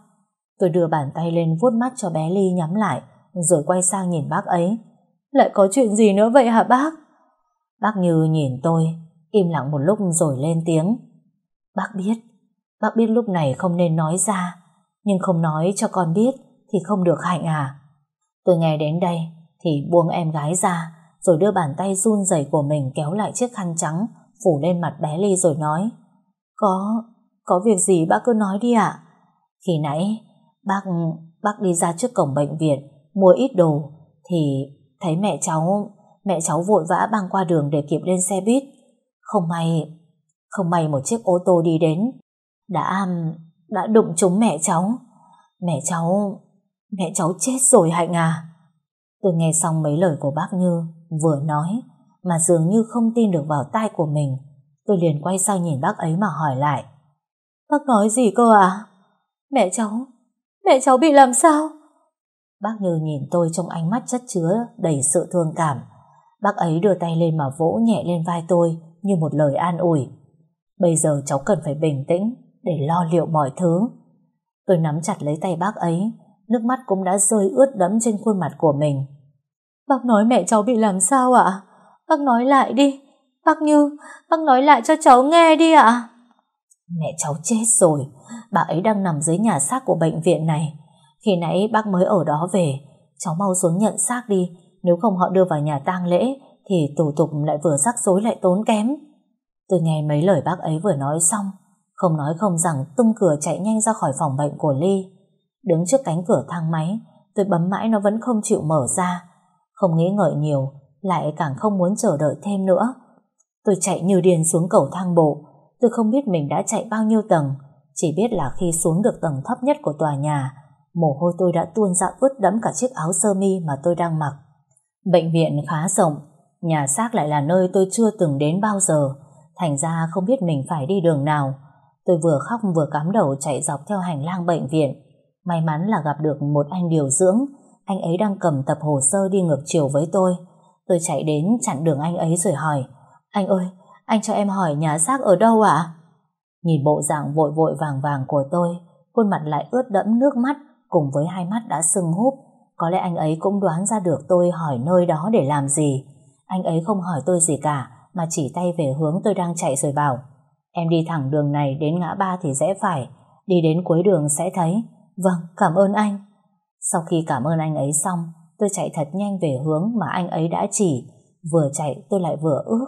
Tôi đưa bàn tay lên vuốt mắt cho bé Ly nhắm lại rồi quay sang nhìn bác ấy. Lại có chuyện gì nữa vậy hả bác? Bác Như nhìn tôi im lặng một lúc rồi lên tiếng. Bác biết bác biết lúc này không nên nói ra nhưng không nói cho con biết thì không được Hạnh à? Tôi nghe đến đây thì buông em gái ra rồi đưa bàn tay run rẩy của mình kéo lại chiếc khăn trắng phủ lên mặt bé Ly rồi nói Có, có việc gì bác cứ nói đi ạ. Khi nãy bác bác đi ra trước cổng bệnh viện mua ít đồ thì thấy mẹ cháu mẹ cháu vội vã băng qua đường để kịp lên xe buýt. Không may không may một chiếc ô tô đi đến đã đã đụng trúng mẹ cháu. Mẹ cháu Mẹ cháu chết rồi Hạnh à Tôi nghe xong mấy lời của bác Như Vừa nói Mà dường như không tin được vào tai của mình Tôi liền quay sang nhìn bác ấy mà hỏi lại Bác nói gì cơ à Mẹ cháu mẹ cháu bị làm sao? Bác Như nhìn tôi trong ánh mắt chất chứa đầy sự thương cảm. Bác ấy đưa tay lên mà vỗ nhẹ lên vai tôi như một lời an ủi. Bây giờ cháu cần phải bình tĩnh để lo liệu mọi thứ. Tôi nắm chặt lấy tay bác ấy, nước mắt cũng đã rơi ướt đẫm trên khuôn mặt của mình. Bác nói mẹ cháu bị làm sao ạ? Bác nói lại đi. Bác Như, bác nói lại cho cháu nghe đi ạ. Mẹ cháu chết rồi, bà ấy đang nằm dưới nhà xác của bệnh viện này. Khi nãy bác mới ở đó về, cháu mau xuống nhận xác đi, nếu không họ đưa vào nhà tang lễ thì thủ tục lại vừa rắc rối lại tốn kém. Tôi nghe mấy lời bác ấy vừa nói xong, không nói không rằng tung cửa chạy nhanh ra khỏi phòng bệnh của Ly. Đứng trước cánh cửa thang máy, tôi bấm mãi nó vẫn không chịu mở ra. Không nghĩ ngợi nhiều, lại càng không muốn chờ đợi thêm nữa. Tôi chạy như điên xuống cầu thang bộ, tôi không biết mình đã chạy bao nhiêu tầng, chỉ biết là khi xuống được tầng thấp nhất của tòa nhà, mồ hôi tôi đã tuôn ra ướt đẫm cả chiếc áo sơ mi mà tôi đang mặc. Bệnh viện khá rộng, nhà xác lại là nơi tôi chưa từng đến bao giờ, thành ra không biết mình phải đi đường nào. Tôi vừa khóc vừa cắm đầu chạy dọc theo hành lang bệnh viện. May mắn là gặp được một anh điều dưỡng, anh ấy đang cầm tập hồ sơ đi ngược chiều với tôi. Tôi chạy đến chặn đường anh ấy rồi hỏi, anh ơi, anh cho em hỏi nhà xác ở đâu ạ? Nhìn bộ dạng vội vội vàng vàng của tôi, khuôn mặt lại ướt đẫm nước mắt cùng với hai mắt đã sưng húp. Có lẽ anh ấy cũng đoán ra được tôi hỏi nơi đó để làm gì. Anh ấy không hỏi tôi gì cả, mà chỉ tay về hướng tôi đang chạy rồi bảo Em đi thẳng đường này đến ngã ba thì rẽ phải, đi đến cuối đường sẽ thấy. Vâng, cảm ơn anh. Sau khi cảm ơn anh ấy xong, tôi chạy thật nhanh về hướng mà anh ấy đã chỉ. Vừa chạy tôi lại vừa ước.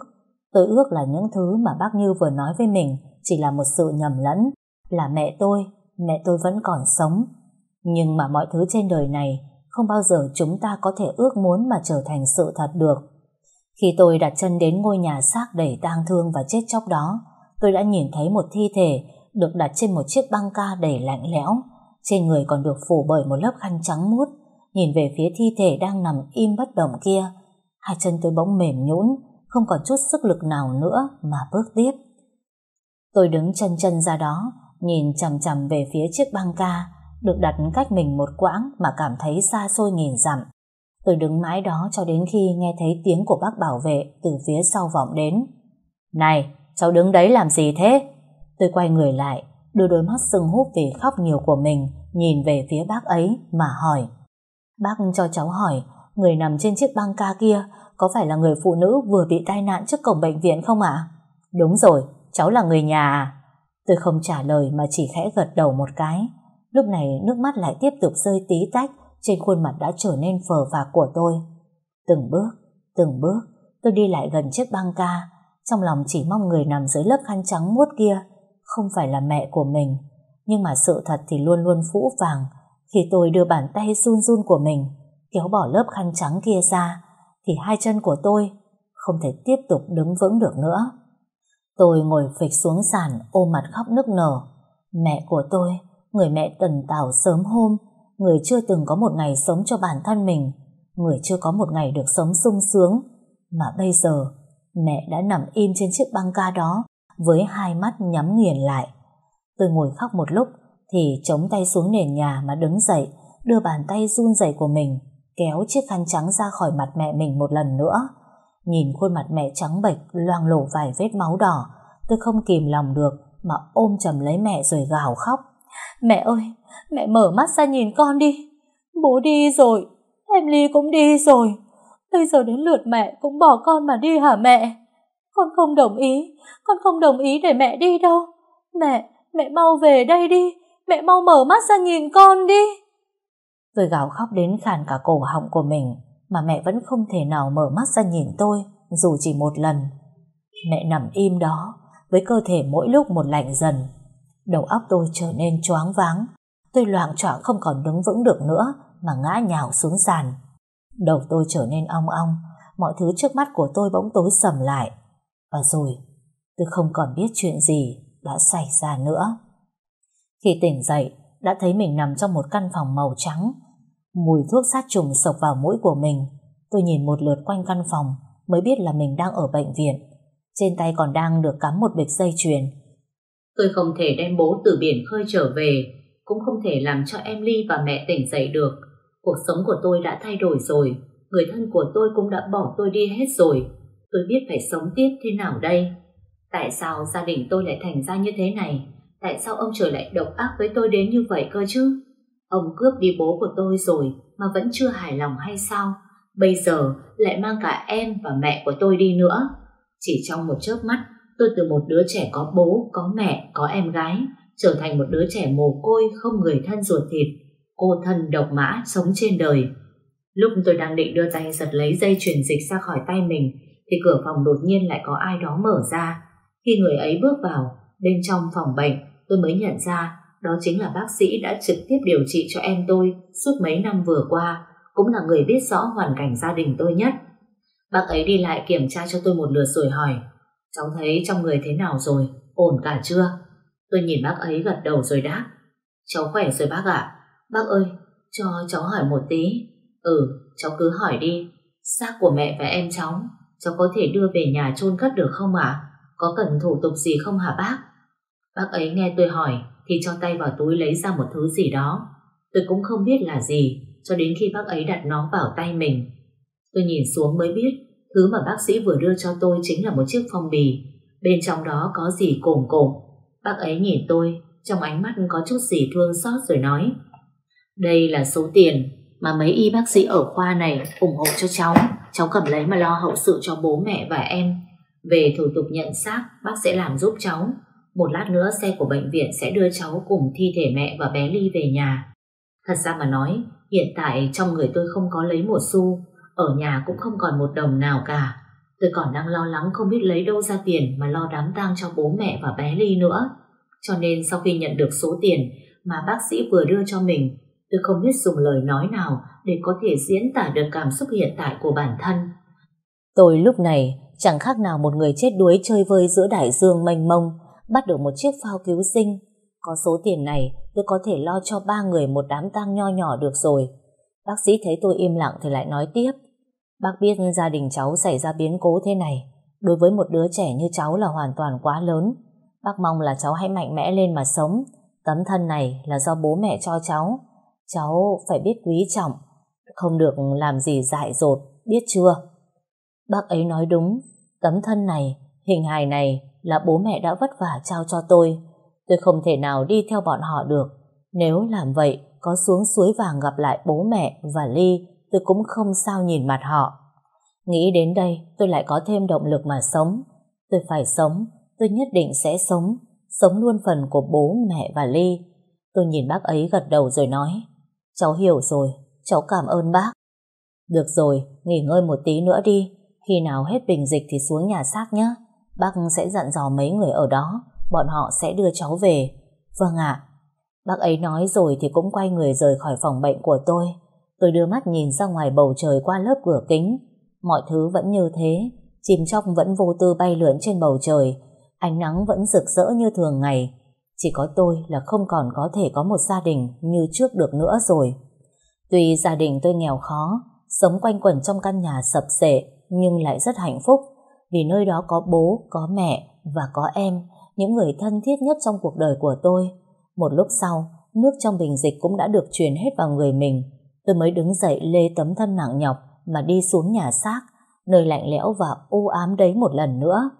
Tôi ước là những thứ mà bác Như vừa nói với mình chỉ là một sự nhầm lẫn. Là mẹ tôi, mẹ tôi vẫn còn sống. Nhưng mà mọi thứ trên đời này không bao giờ chúng ta có thể ước muốn mà trở thành sự thật được. Khi tôi đặt chân đến ngôi nhà xác đầy tang thương và chết chóc đó, tôi đã nhìn thấy một thi thể được đặt trên một chiếc băng ca đầy lạnh lẽo. Trên người còn được phủ bởi một lớp khăn trắng muốt. Nhìn về phía thi thể đang nằm im bất động kia, hai chân tôi bỗng mềm nhũn, không còn chút sức lực nào nữa mà bước tiếp. Tôi đứng chân chân ra đó, nhìn chằm chằm về phía chiếc băng ca, được đặt cách mình một quãng mà cảm thấy xa xôi nghìn dặm. Tôi đứng mãi đó cho đến khi nghe thấy tiếng của bác bảo vệ từ phía sau vọng đến. Này, cháu đứng đấy làm gì thế? Tôi quay người lại, đưa đôi mắt sưng húp vì khóc nhiều của mình, nhìn về phía bác ấy mà hỏi. Bác cho cháu hỏi, người nằm trên chiếc băng ca kia có phải là người phụ nữ vừa bị tai nạn trước cổng bệnh viện không ạ? Đúng rồi, cháu là người nhà à? Tôi không trả lời mà chỉ khẽ gật đầu một cái. Lúc này nước mắt lại tiếp tục rơi tí tách trên khuôn mặt đã trở nên phờ phạc của tôi. Từng bước, từng bước, tôi đi lại gần chiếc băng ca, trong lòng chỉ mong người nằm dưới lớp khăn trắng muốt kia không phải là mẹ của mình. Nhưng mà sự thật thì luôn luôn phũ vàng Khi tôi đưa bàn tay run run của mình kéo bỏ lớp khăn trắng kia ra, thì hai chân của tôi không thể tiếp tục đứng vững được nữa. Tôi ngồi phịch xuống sàn ôm mặt khóc nức nở. Mẹ của tôi, người mẹ tần tảo sớm hôm, người chưa từng có một ngày sống cho bản thân mình, người chưa có một ngày được sống sung sướng, mà bây giờ mẹ đã nằm im trên chiếc băng ca đó với hai mắt nhắm nghiền lại. Tôi ngồi khóc một lúc thì chống tay xuống nền nhà mà đứng dậy, đưa bàn tay run rẩy của mình kéo chiếc khăn trắng ra khỏi mặt mẹ mình một lần nữa. Nhìn khuôn mặt mẹ trắng bệch loang lổ vài vết máu đỏ, tôi không kìm lòng được mà ôm chầm lấy mẹ rồi gào khóc. Mẹ ơi, mẹ mở mắt ra nhìn con đi. Bố đi rồi, em Ly cũng đi rồi. Bây giờ đến lượt mẹ cũng bỏ con mà đi hả mẹ? Con không đồng ý, con không đồng ý để mẹ đi đâu. Mẹ, mẹ mau về đây đi, mẹ mau mở mắt ra nhìn con đi. Tôi gào khóc đến khàn cả cổ họng của mình, mà mẹ vẫn không thể nào mở mắt ra nhìn tôi, dù chỉ một lần. Mẹ nằm im đó, với cơ thể mỗi lúc một lạnh dần. Đầu óc tôi trở nên choáng váng, tôi loạn choạng không còn đứng vững được nữa, mà ngã nhào xuống sàn. Đầu tôi trở nên ong ong, mọi thứ trước mắt của tôi bỗng tối sầm lại. Và rồi, tôi không còn biết chuyện gì đã xảy ra nữa. Khi tỉnh dậy, đã thấy mình nằm trong một căn phòng màu trắng. Mùi thuốc sát trùng sộc vào mũi của mình. Tôi nhìn một lượt quanh căn phòng mới biết là mình đang ở bệnh viện. Trên tay còn đang được cắm một bịch dây chuyền. Tôi không thể đem bố từ biển khơi trở về. cũng không thể làm cho em Ly và mẹ tỉnh dậy được. Cuộc sống của tôi đã thay đổi rồi, người thân của tôi cũng đã bỏ tôi đi hết rồi. Tôi biết phải sống tiếp thế nào đây? Tại sao gia đình tôi lại thành ra như thế này? Tại sao ông trời lại độc ác với tôi đến như vậy cơ chứ? Ông cướp đi bố của tôi rồi mà vẫn chưa hài lòng hay sao? Bây giờ lại mang cả em và mẹ của tôi đi nữa. Chỉ trong một chớp mắt, tôi từ một đứa trẻ có bố, có mẹ, có em gái, trở thành một đứa trẻ mồ côi không người thân ruột thịt, cô thân độc mã sống trên đời. Lúc tôi đang định đưa tay giật lấy dây truyền dịch ra khỏi tay mình, thì cửa phòng đột nhiên lại có ai đó mở ra. Khi người ấy bước vào, bên trong phòng bệnh, tôi mới nhận ra đó chính là bác sĩ đã trực tiếp điều trị cho em tôi suốt mấy năm vừa qua, cũng là người biết rõ hoàn cảnh gia đình tôi nhất. Bác ấy đi lại kiểm tra cho tôi một lượt rồi hỏi, cháu thấy trong người thế nào rồi, ổn cả chưa? Tôi nhìn bác ấy gật đầu rồi đáp, cháu khỏe rồi bác ạ. Bác ơi, cho cháu hỏi một tí. Ừ, cháu cứ hỏi đi. Xác của mẹ và em cháu, cháu có thể đưa về nhà chôn cất được không ạ? Có cần thủ tục gì không hả bác? Bác ấy nghe tôi hỏi thì cho tay vào túi lấy ra một thứ gì đó. Tôi cũng không biết là gì cho đến khi bác ấy đặt nó vào tay mình. Tôi nhìn xuống mới biết thứ mà bác sĩ vừa đưa cho tôi chính là một chiếc phong bì. Bên trong đó có gì cồm cồm. Bác ấy nhìn tôi, trong ánh mắt có chút gì thương xót rồi nói Đây là số tiền mà mấy y bác sĩ ở khoa này ủng hộ cho cháu. Cháu cầm lấy mà lo hậu sự cho bố mẹ và em. Về thủ tục nhận xác, bác sẽ làm giúp cháu. Một lát nữa xe của bệnh viện sẽ đưa cháu cùng thi thể mẹ và bé Ly về nhà. Thật ra mà nói, hiện tại trong người tôi không có lấy một xu, ở nhà cũng không còn một đồng nào cả. Tôi còn đang lo lắng không biết lấy đâu ra tiền mà lo đám tang cho bố mẹ và bé Ly nữa. Cho nên sau khi nhận được số tiền mà bác sĩ vừa đưa cho mình, tôi không biết dùng lời nói nào để có thể diễn tả được cảm xúc hiện tại của bản thân. Tôi lúc này chẳng khác nào một người chết đuối chơi vơi giữa đại dương mênh mông, bắt được một chiếc phao cứu sinh. Có số tiền này, tôi có thể lo cho ba người một đám tang nho nhỏ được rồi. Bác sĩ thấy tôi im lặng thì lại nói tiếp. Bác biết gia đình cháu xảy ra biến cố thế này, đối với một đứa trẻ như cháu là hoàn toàn quá lớn. Bác mong là cháu hãy mạnh mẽ lên mà sống. Tấm thân này là do bố mẹ cho cháu. Cháu phải biết quý trọng, không được làm gì dại dột, biết chưa? Bác ấy nói đúng, tấm thân này, hình hài này là bố mẹ đã vất vả trao cho tôi. Tôi không thể nào đi theo bọn họ được. Nếu làm vậy, có xuống suối vàng gặp lại bố mẹ và Ly, tôi cũng không sao nhìn mặt họ. Nghĩ đến đây, tôi lại có thêm động lực mà sống. Tôi phải sống, tôi nhất định sẽ sống, sống luôn phần của bố, mẹ và Ly. Tôi nhìn bác ấy gật đầu rồi nói, cháu hiểu rồi, cháu cảm ơn bác. Được rồi, nghỉ ngơi một tí nữa đi, khi nào hết bình dịch thì xuống nhà xác nhé. Bác sẽ dặn dò mấy người ở đó, bọn họ sẽ đưa cháu về. Vâng ạ. Bác ấy nói rồi thì cũng quay người rời khỏi phòng bệnh của tôi. Tôi đưa mắt nhìn ra ngoài bầu trời qua lớp cửa kính. Mọi thứ vẫn như thế, chim chóc vẫn vô tư bay lượn trên bầu trời, ánh nắng vẫn rực rỡ như thường ngày. Chỉ có tôi là không còn có thể có một gia đình như trước được nữa rồi. Tuy gia đình tôi nghèo khó, sống quanh quẩn trong căn nhà sập sệ nhưng lại rất hạnh phúc vì nơi đó có bố, có mẹ và có em, những người thân thiết nhất trong cuộc đời của tôi. Một lúc sau, nước trong bình dịch cũng đã được truyền hết vào người mình. Tôi mới đứng dậy lê tấm thân nặng nhọc mà đi xuống nhà xác, nơi lạnh lẽo và u ám đấy một lần nữa.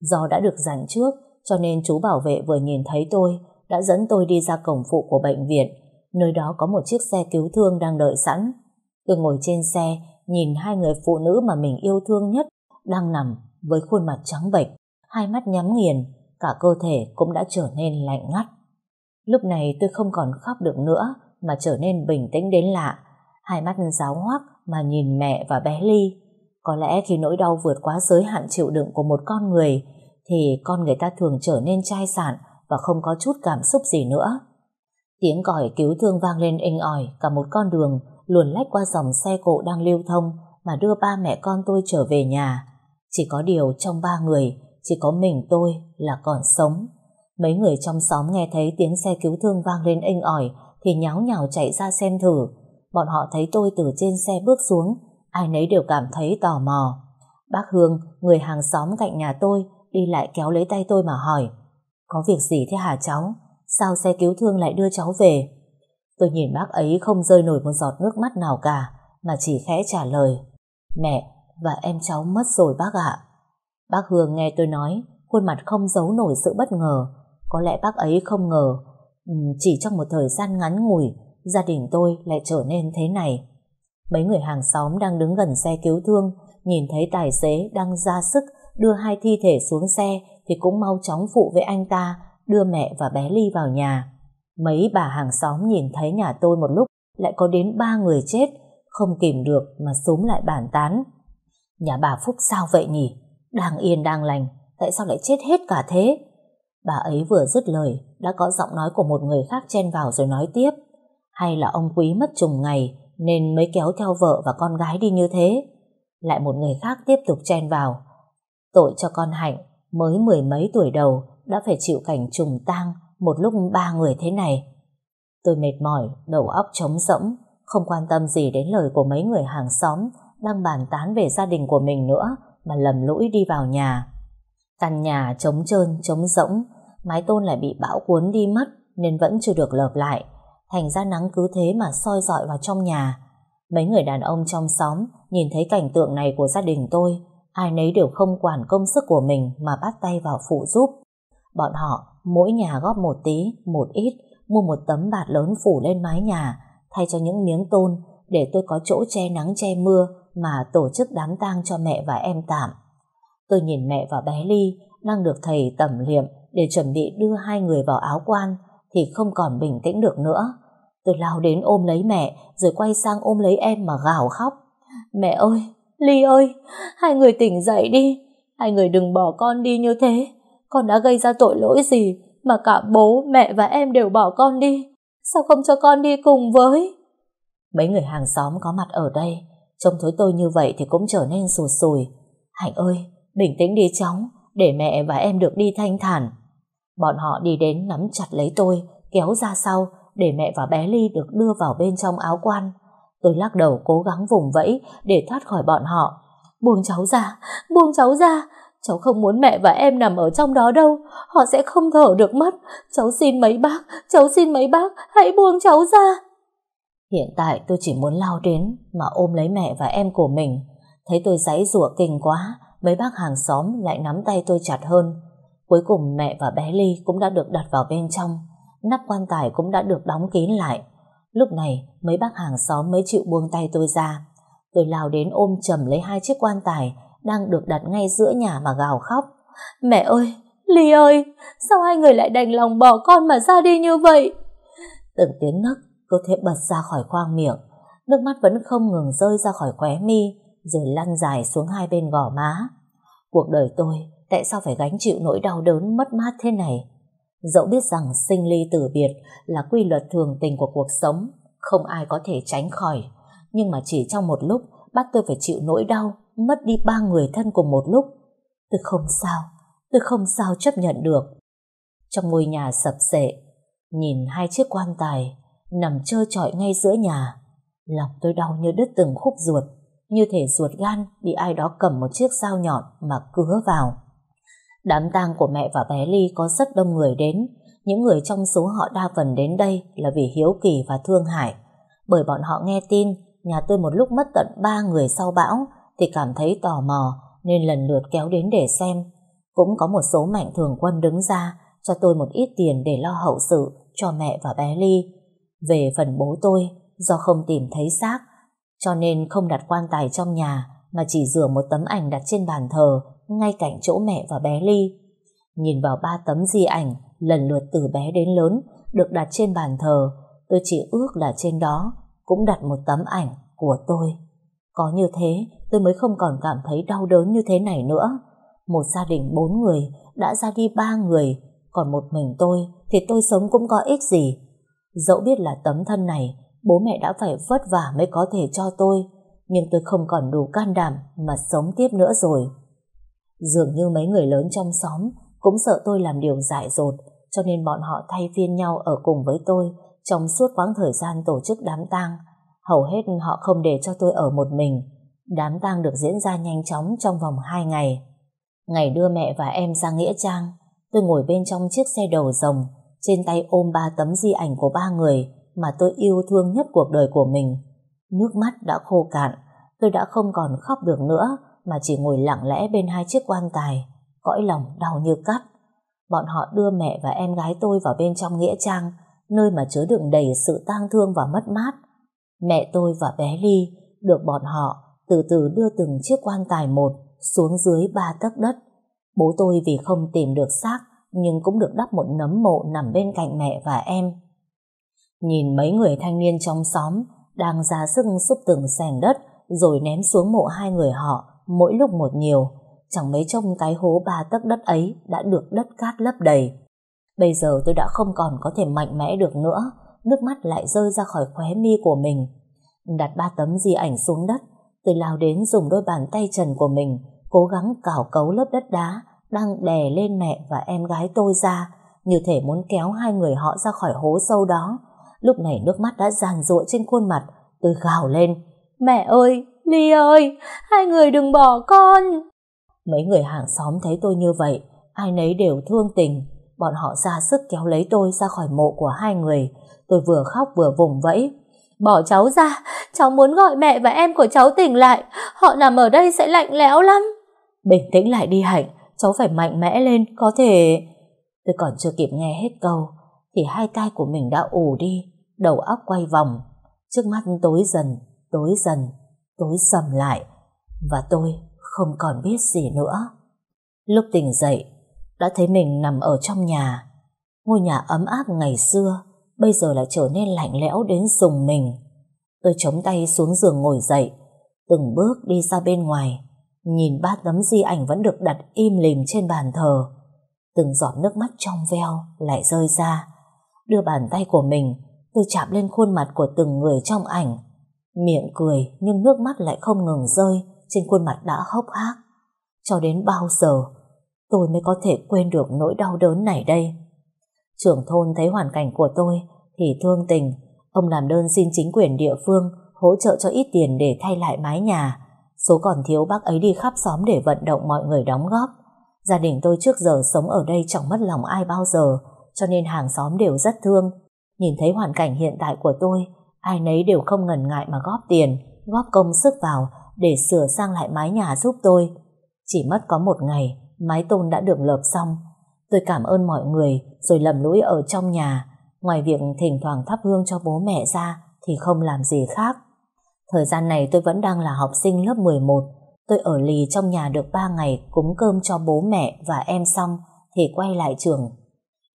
Do đã được dành trước, cho nên chú bảo vệ vừa nhìn thấy tôi, đã dẫn tôi đi ra cổng phụ của bệnh viện. Nơi đó có một chiếc xe cứu thương đang đợi sẵn. Tôi ngồi trên xe, nhìn hai người phụ nữ mà mình yêu thương nhất đang nằm với khuôn mặt trắng bệch, hai mắt nhắm nghiền, cả cơ thể cũng đã trở nên lạnh ngắt. Lúc này tôi không còn khóc được nữa mà trở nên bình tĩnh đến lạ, hai mắt giáo hoác mà nhìn mẹ và bé Ly. Có lẽ khi nỗi đau vượt quá giới hạn chịu đựng của một con người thì con người ta thường trở nên chai sạn và không có chút cảm xúc gì nữa. Tiếng còi cứu thương vang lên inh ỏi cả một con đường luồn lách qua dòng xe cộ đang lưu thông mà đưa ba mẹ con tôi trở về nhà. Chỉ có điều trong ba người, chỉ có mình tôi là còn sống. Mấy người trong xóm nghe thấy tiếng xe cứu thương vang lên inh ỏi thì nháo nhào chạy ra xem thử. Bọn họ thấy tôi từ trên xe bước xuống, ai nấy đều cảm thấy tò mò. Bác Hương, người hàng xóm cạnh nhà tôi, đi lại kéo lấy tay tôi mà hỏi. Có việc gì thế hả cháu? sao xe cứu thương lại đưa cháu về? Tôi nhìn bác ấy không rơi nổi một giọt nước mắt nào cả, mà chỉ khẽ trả lời. Mẹ và em cháu mất rồi bác ạ. Bác Hương nghe tôi nói, khuôn mặt không giấu nổi sự bất ngờ. Có lẽ bác ấy không ngờ, chỉ trong một thời gian ngắn ngủi, gia đình tôi lại trở nên thế này. Mấy người hàng xóm đang đứng gần xe cứu thương, nhìn thấy tài xế đang ra sức đưa hai thi thể xuống xe thì cũng mau chóng phụ với anh ta đưa mẹ và bé Ly vào nhà. Mấy bà hàng xóm nhìn thấy nhà tôi một lúc lại có đến ba người chết, không kìm được mà súm lại bàn tán. Nhà bà Phúc sao vậy nhỉ? Đang yên đang lành, tại sao lại chết hết cả thế? Bà ấy vừa dứt lời, đã có giọng nói của một người khác chen vào rồi nói tiếp. Hay là ông quý mất trùng ngày, nên mới kéo theo vợ và con gái đi như thế? Lại một người khác tiếp tục chen vào. Tội cho con Hạnh, mới mười mấy tuổi đầu, đã phải chịu cảnh trùng tang một lúc ba người thế này. Tôi mệt mỏi, đầu óc trống rỗng, không quan tâm gì đến lời của mấy người hàng xóm đang bàn tán về gia đình của mình nữa mà lầm lũi đi vào nhà. Căn nhà trống trơn, trống rỗng, mái tôn lại bị bão cuốn đi mất nên vẫn chưa được lợp lại. Thành ra nắng cứ thế mà soi dọi vào trong nhà. Mấy người đàn ông trong xóm nhìn thấy cảnh tượng này của gia đình tôi, ai nấy đều không quản công sức của mình mà bắt tay vào phụ giúp. Bọn họ mỗi nhà góp một tí, một ít, mua một tấm bạt lớn phủ lên mái nhà, thay cho những miếng tôn để tôi có chỗ che nắng che mưa mà tổ chức đám tang cho mẹ và em tạm. Tôi nhìn mẹ và bé Ly đang được thầy tẩm liệm để chuẩn bị đưa hai người vào áo quan thì không còn bình tĩnh được nữa. Tôi lao đến ôm lấy mẹ rồi quay sang ôm lấy em mà gào khóc. Mẹ ơi, Ly ơi, hai người tỉnh dậy đi. Hai người đừng bỏ con đi như thế. Con đã gây ra tội lỗi gì mà cả bố, mẹ và em đều bỏ con đi. Sao không cho con đi cùng với? Mấy người hàng xóm có mặt ở đây Trông thấy tôi như vậy thì cũng trở nên sụt sùi Hạnh ơi Bình tĩnh đi cháu Để mẹ và em được đi thanh thản Bọn họ đi đến nắm chặt lấy tôi Kéo ra sau Để mẹ và bé Ly được đưa vào bên trong áo quan Tôi lắc đầu cố gắng vùng vẫy Để thoát khỏi bọn họ Buông cháu ra Buông cháu ra Cháu không muốn mẹ và em nằm ở trong đó đâu Họ sẽ không thở được mất Cháu xin mấy bác Cháu xin mấy bác Hãy buông cháu ra Hiện tại tôi chỉ muốn lao đến mà ôm lấy mẹ và em của mình. Thấy tôi giấy rủa kinh quá, mấy bác hàng xóm lại nắm tay tôi chặt hơn. Cuối cùng mẹ và bé Ly cũng đã được đặt vào bên trong. Nắp quan tài cũng đã được đóng kín lại. Lúc này mấy bác hàng xóm mới chịu buông tay tôi ra. Tôi lao đến ôm chầm lấy hai chiếc quan tài đang được đặt ngay giữa nhà mà gào khóc. Mẹ ơi, Ly ơi, sao hai người lại đành lòng bỏ con mà ra đi như vậy? Từng tiếng nấc cơ thể bật ra khỏi khoang miệng, nước mắt vẫn không ngừng rơi ra khỏi khóe mi, rồi lăn dài xuống hai bên gò má. Cuộc đời tôi tại sao phải gánh chịu nỗi đau đớn mất mát thế này? Dẫu biết rằng sinh ly tử biệt là quy luật thường tình của cuộc sống, không ai có thể tránh khỏi, nhưng mà chỉ trong một lúc bắt tôi phải chịu nỗi đau, mất đi ba người thân cùng một lúc. Tôi không sao, tôi không sao chấp nhận được. Trong ngôi nhà sập sệ, nhìn hai chiếc quan tài, nằm trơ trọi ngay giữa nhà. Lòng tôi đau như đứt từng khúc ruột, như thể ruột gan bị ai đó cầm một chiếc dao nhọn mà cứa vào. Đám tang của mẹ và bé Ly có rất đông người đến, những người trong số họ đa phần đến đây là vì hiếu kỳ và thương hại. Bởi bọn họ nghe tin nhà tôi một lúc mất tận ba người sau bão thì cảm thấy tò mò nên lần lượt kéo đến để xem. Cũng có một số mạnh thường quân đứng ra cho tôi một ít tiền để lo hậu sự cho mẹ và bé Ly. Về phần bố tôi, do không tìm thấy xác, cho nên không đặt quan tài trong nhà mà chỉ rửa một tấm ảnh đặt trên bàn thờ ngay cạnh chỗ mẹ và bé Ly. Nhìn vào ba tấm di ảnh lần lượt từ bé đến lớn được đặt trên bàn thờ, tôi chỉ ước là trên đó cũng đặt một tấm ảnh của tôi. Có như thế tôi mới không còn cảm thấy đau đớn như thế này nữa. Một gia đình bốn người đã ra đi ba người, còn một mình tôi thì tôi sống cũng có ích gì. Dẫu biết là tấm thân này bố mẹ đã phải vất vả mới có thể cho tôi, nhưng tôi không còn đủ can đảm mà sống tiếp nữa rồi. Dường như mấy người lớn trong xóm cũng sợ tôi làm điều dại dột, cho nên bọn họ thay phiên nhau ở cùng với tôi trong suốt quãng thời gian tổ chức đám tang. Hầu hết họ không để cho tôi ở một mình. Đám tang được diễn ra nhanh chóng trong vòng 2 ngày. Ngày đưa mẹ và em ra Nghĩa Trang, tôi ngồi bên trong chiếc xe đầu rồng, trên tay ôm ba tấm di ảnh của ba người mà tôi yêu thương nhất cuộc đời của mình. Nước mắt đã khô cạn, tôi đã không còn khóc được nữa mà chỉ ngồi lặng lẽ bên hai chiếc quan tài, cõi lòng đau như cắt. Bọn họ đưa mẹ và em gái tôi vào bên trong nghĩa trang, nơi mà chứa đựng đầy sự tang thương và mất mát. Mẹ tôi và bé Ly được bọn họ từ từ đưa từng chiếc quan tài một xuống dưới ba tấc đất. Bố tôi vì không tìm được xác nhưng cũng được đắp một nấm mộ nằm bên cạnh mẹ và em. Nhìn mấy người thanh niên trong xóm đang ra sức xúc từng sèn đất rồi ném xuống mộ hai người họ mỗi lúc một nhiều. Chẳng mấy trông cái hố ba tấc đất ấy đã được đất cát lấp đầy. Bây giờ tôi đã không còn có thể mạnh mẽ được nữa, nước mắt lại rơi ra khỏi khóe mi của mình. Đặt ba tấm di ảnh xuống đất, tôi lao đến dùng đôi bàn tay trần của mình, cố gắng cào cấu lớp đất đá đang đè lên mẹ và em gái tôi ra, như thể muốn kéo hai người họ ra khỏi hố sâu đó. Lúc này nước mắt đã giàn rụa trên khuôn mặt, tôi gào lên. Mẹ ơi, Ly ơi, hai người đừng bỏ con. Mấy người hàng xóm thấy tôi như vậy, ai nấy đều thương tình. Bọn họ ra sức kéo lấy tôi ra khỏi mộ của hai người. Tôi vừa khóc vừa vùng vẫy. Bỏ cháu ra, cháu muốn gọi mẹ và em của cháu tỉnh lại. Họ nằm ở đây sẽ lạnh lẽo lắm. Bình tĩnh lại đi Hạnh, cháu phải mạnh mẽ lên, có thể... Tôi còn chưa kịp nghe hết câu, thì hai tay của mình đã ù đi, đầu óc quay vòng. Trước mắt tối dần, tối dần, tối sầm lại, và tôi không còn biết gì nữa. Lúc tỉnh dậy, đã thấy mình nằm ở trong nhà. Ngôi nhà ấm áp ngày xưa, bây giờ lại trở nên lạnh lẽo đến rùng mình. Tôi chống tay xuống giường ngồi dậy, từng bước đi ra bên ngoài, nhìn ba tấm di ảnh vẫn được đặt im lìm trên bàn thờ. Từng giọt nước mắt trong veo lại rơi ra. Đưa bàn tay của mình, tôi chạm lên khuôn mặt của từng người trong ảnh. Miệng cười nhưng nước mắt lại không ngừng rơi trên khuôn mặt đã hốc hác. Cho đến bao giờ tôi mới có thể quên được nỗi đau đớn này đây. Trưởng thôn thấy hoàn cảnh của tôi thì thương tình. Ông làm đơn xin chính quyền địa phương hỗ trợ cho ít tiền để thay lại mái nhà. Số còn thiếu bác ấy đi khắp xóm để vận động mọi người đóng góp. Gia đình tôi trước giờ sống ở đây chẳng mất lòng ai bao giờ, cho nên hàng xóm đều rất thương. Nhìn thấy hoàn cảnh hiện tại của tôi, ai nấy đều không ngần ngại mà góp tiền, góp công sức vào để sửa sang lại mái nhà giúp tôi. Chỉ mất có một ngày, mái tôn đã được lợp xong. Tôi cảm ơn mọi người rồi lầm lũi ở trong nhà. Ngoài việc thỉnh thoảng thắp hương cho bố mẹ ra thì không làm gì khác. Thời gian này tôi vẫn đang là học sinh lớp 11. Tôi ở lì trong nhà được 3 ngày cúng cơm cho bố mẹ và em xong thì quay lại trường.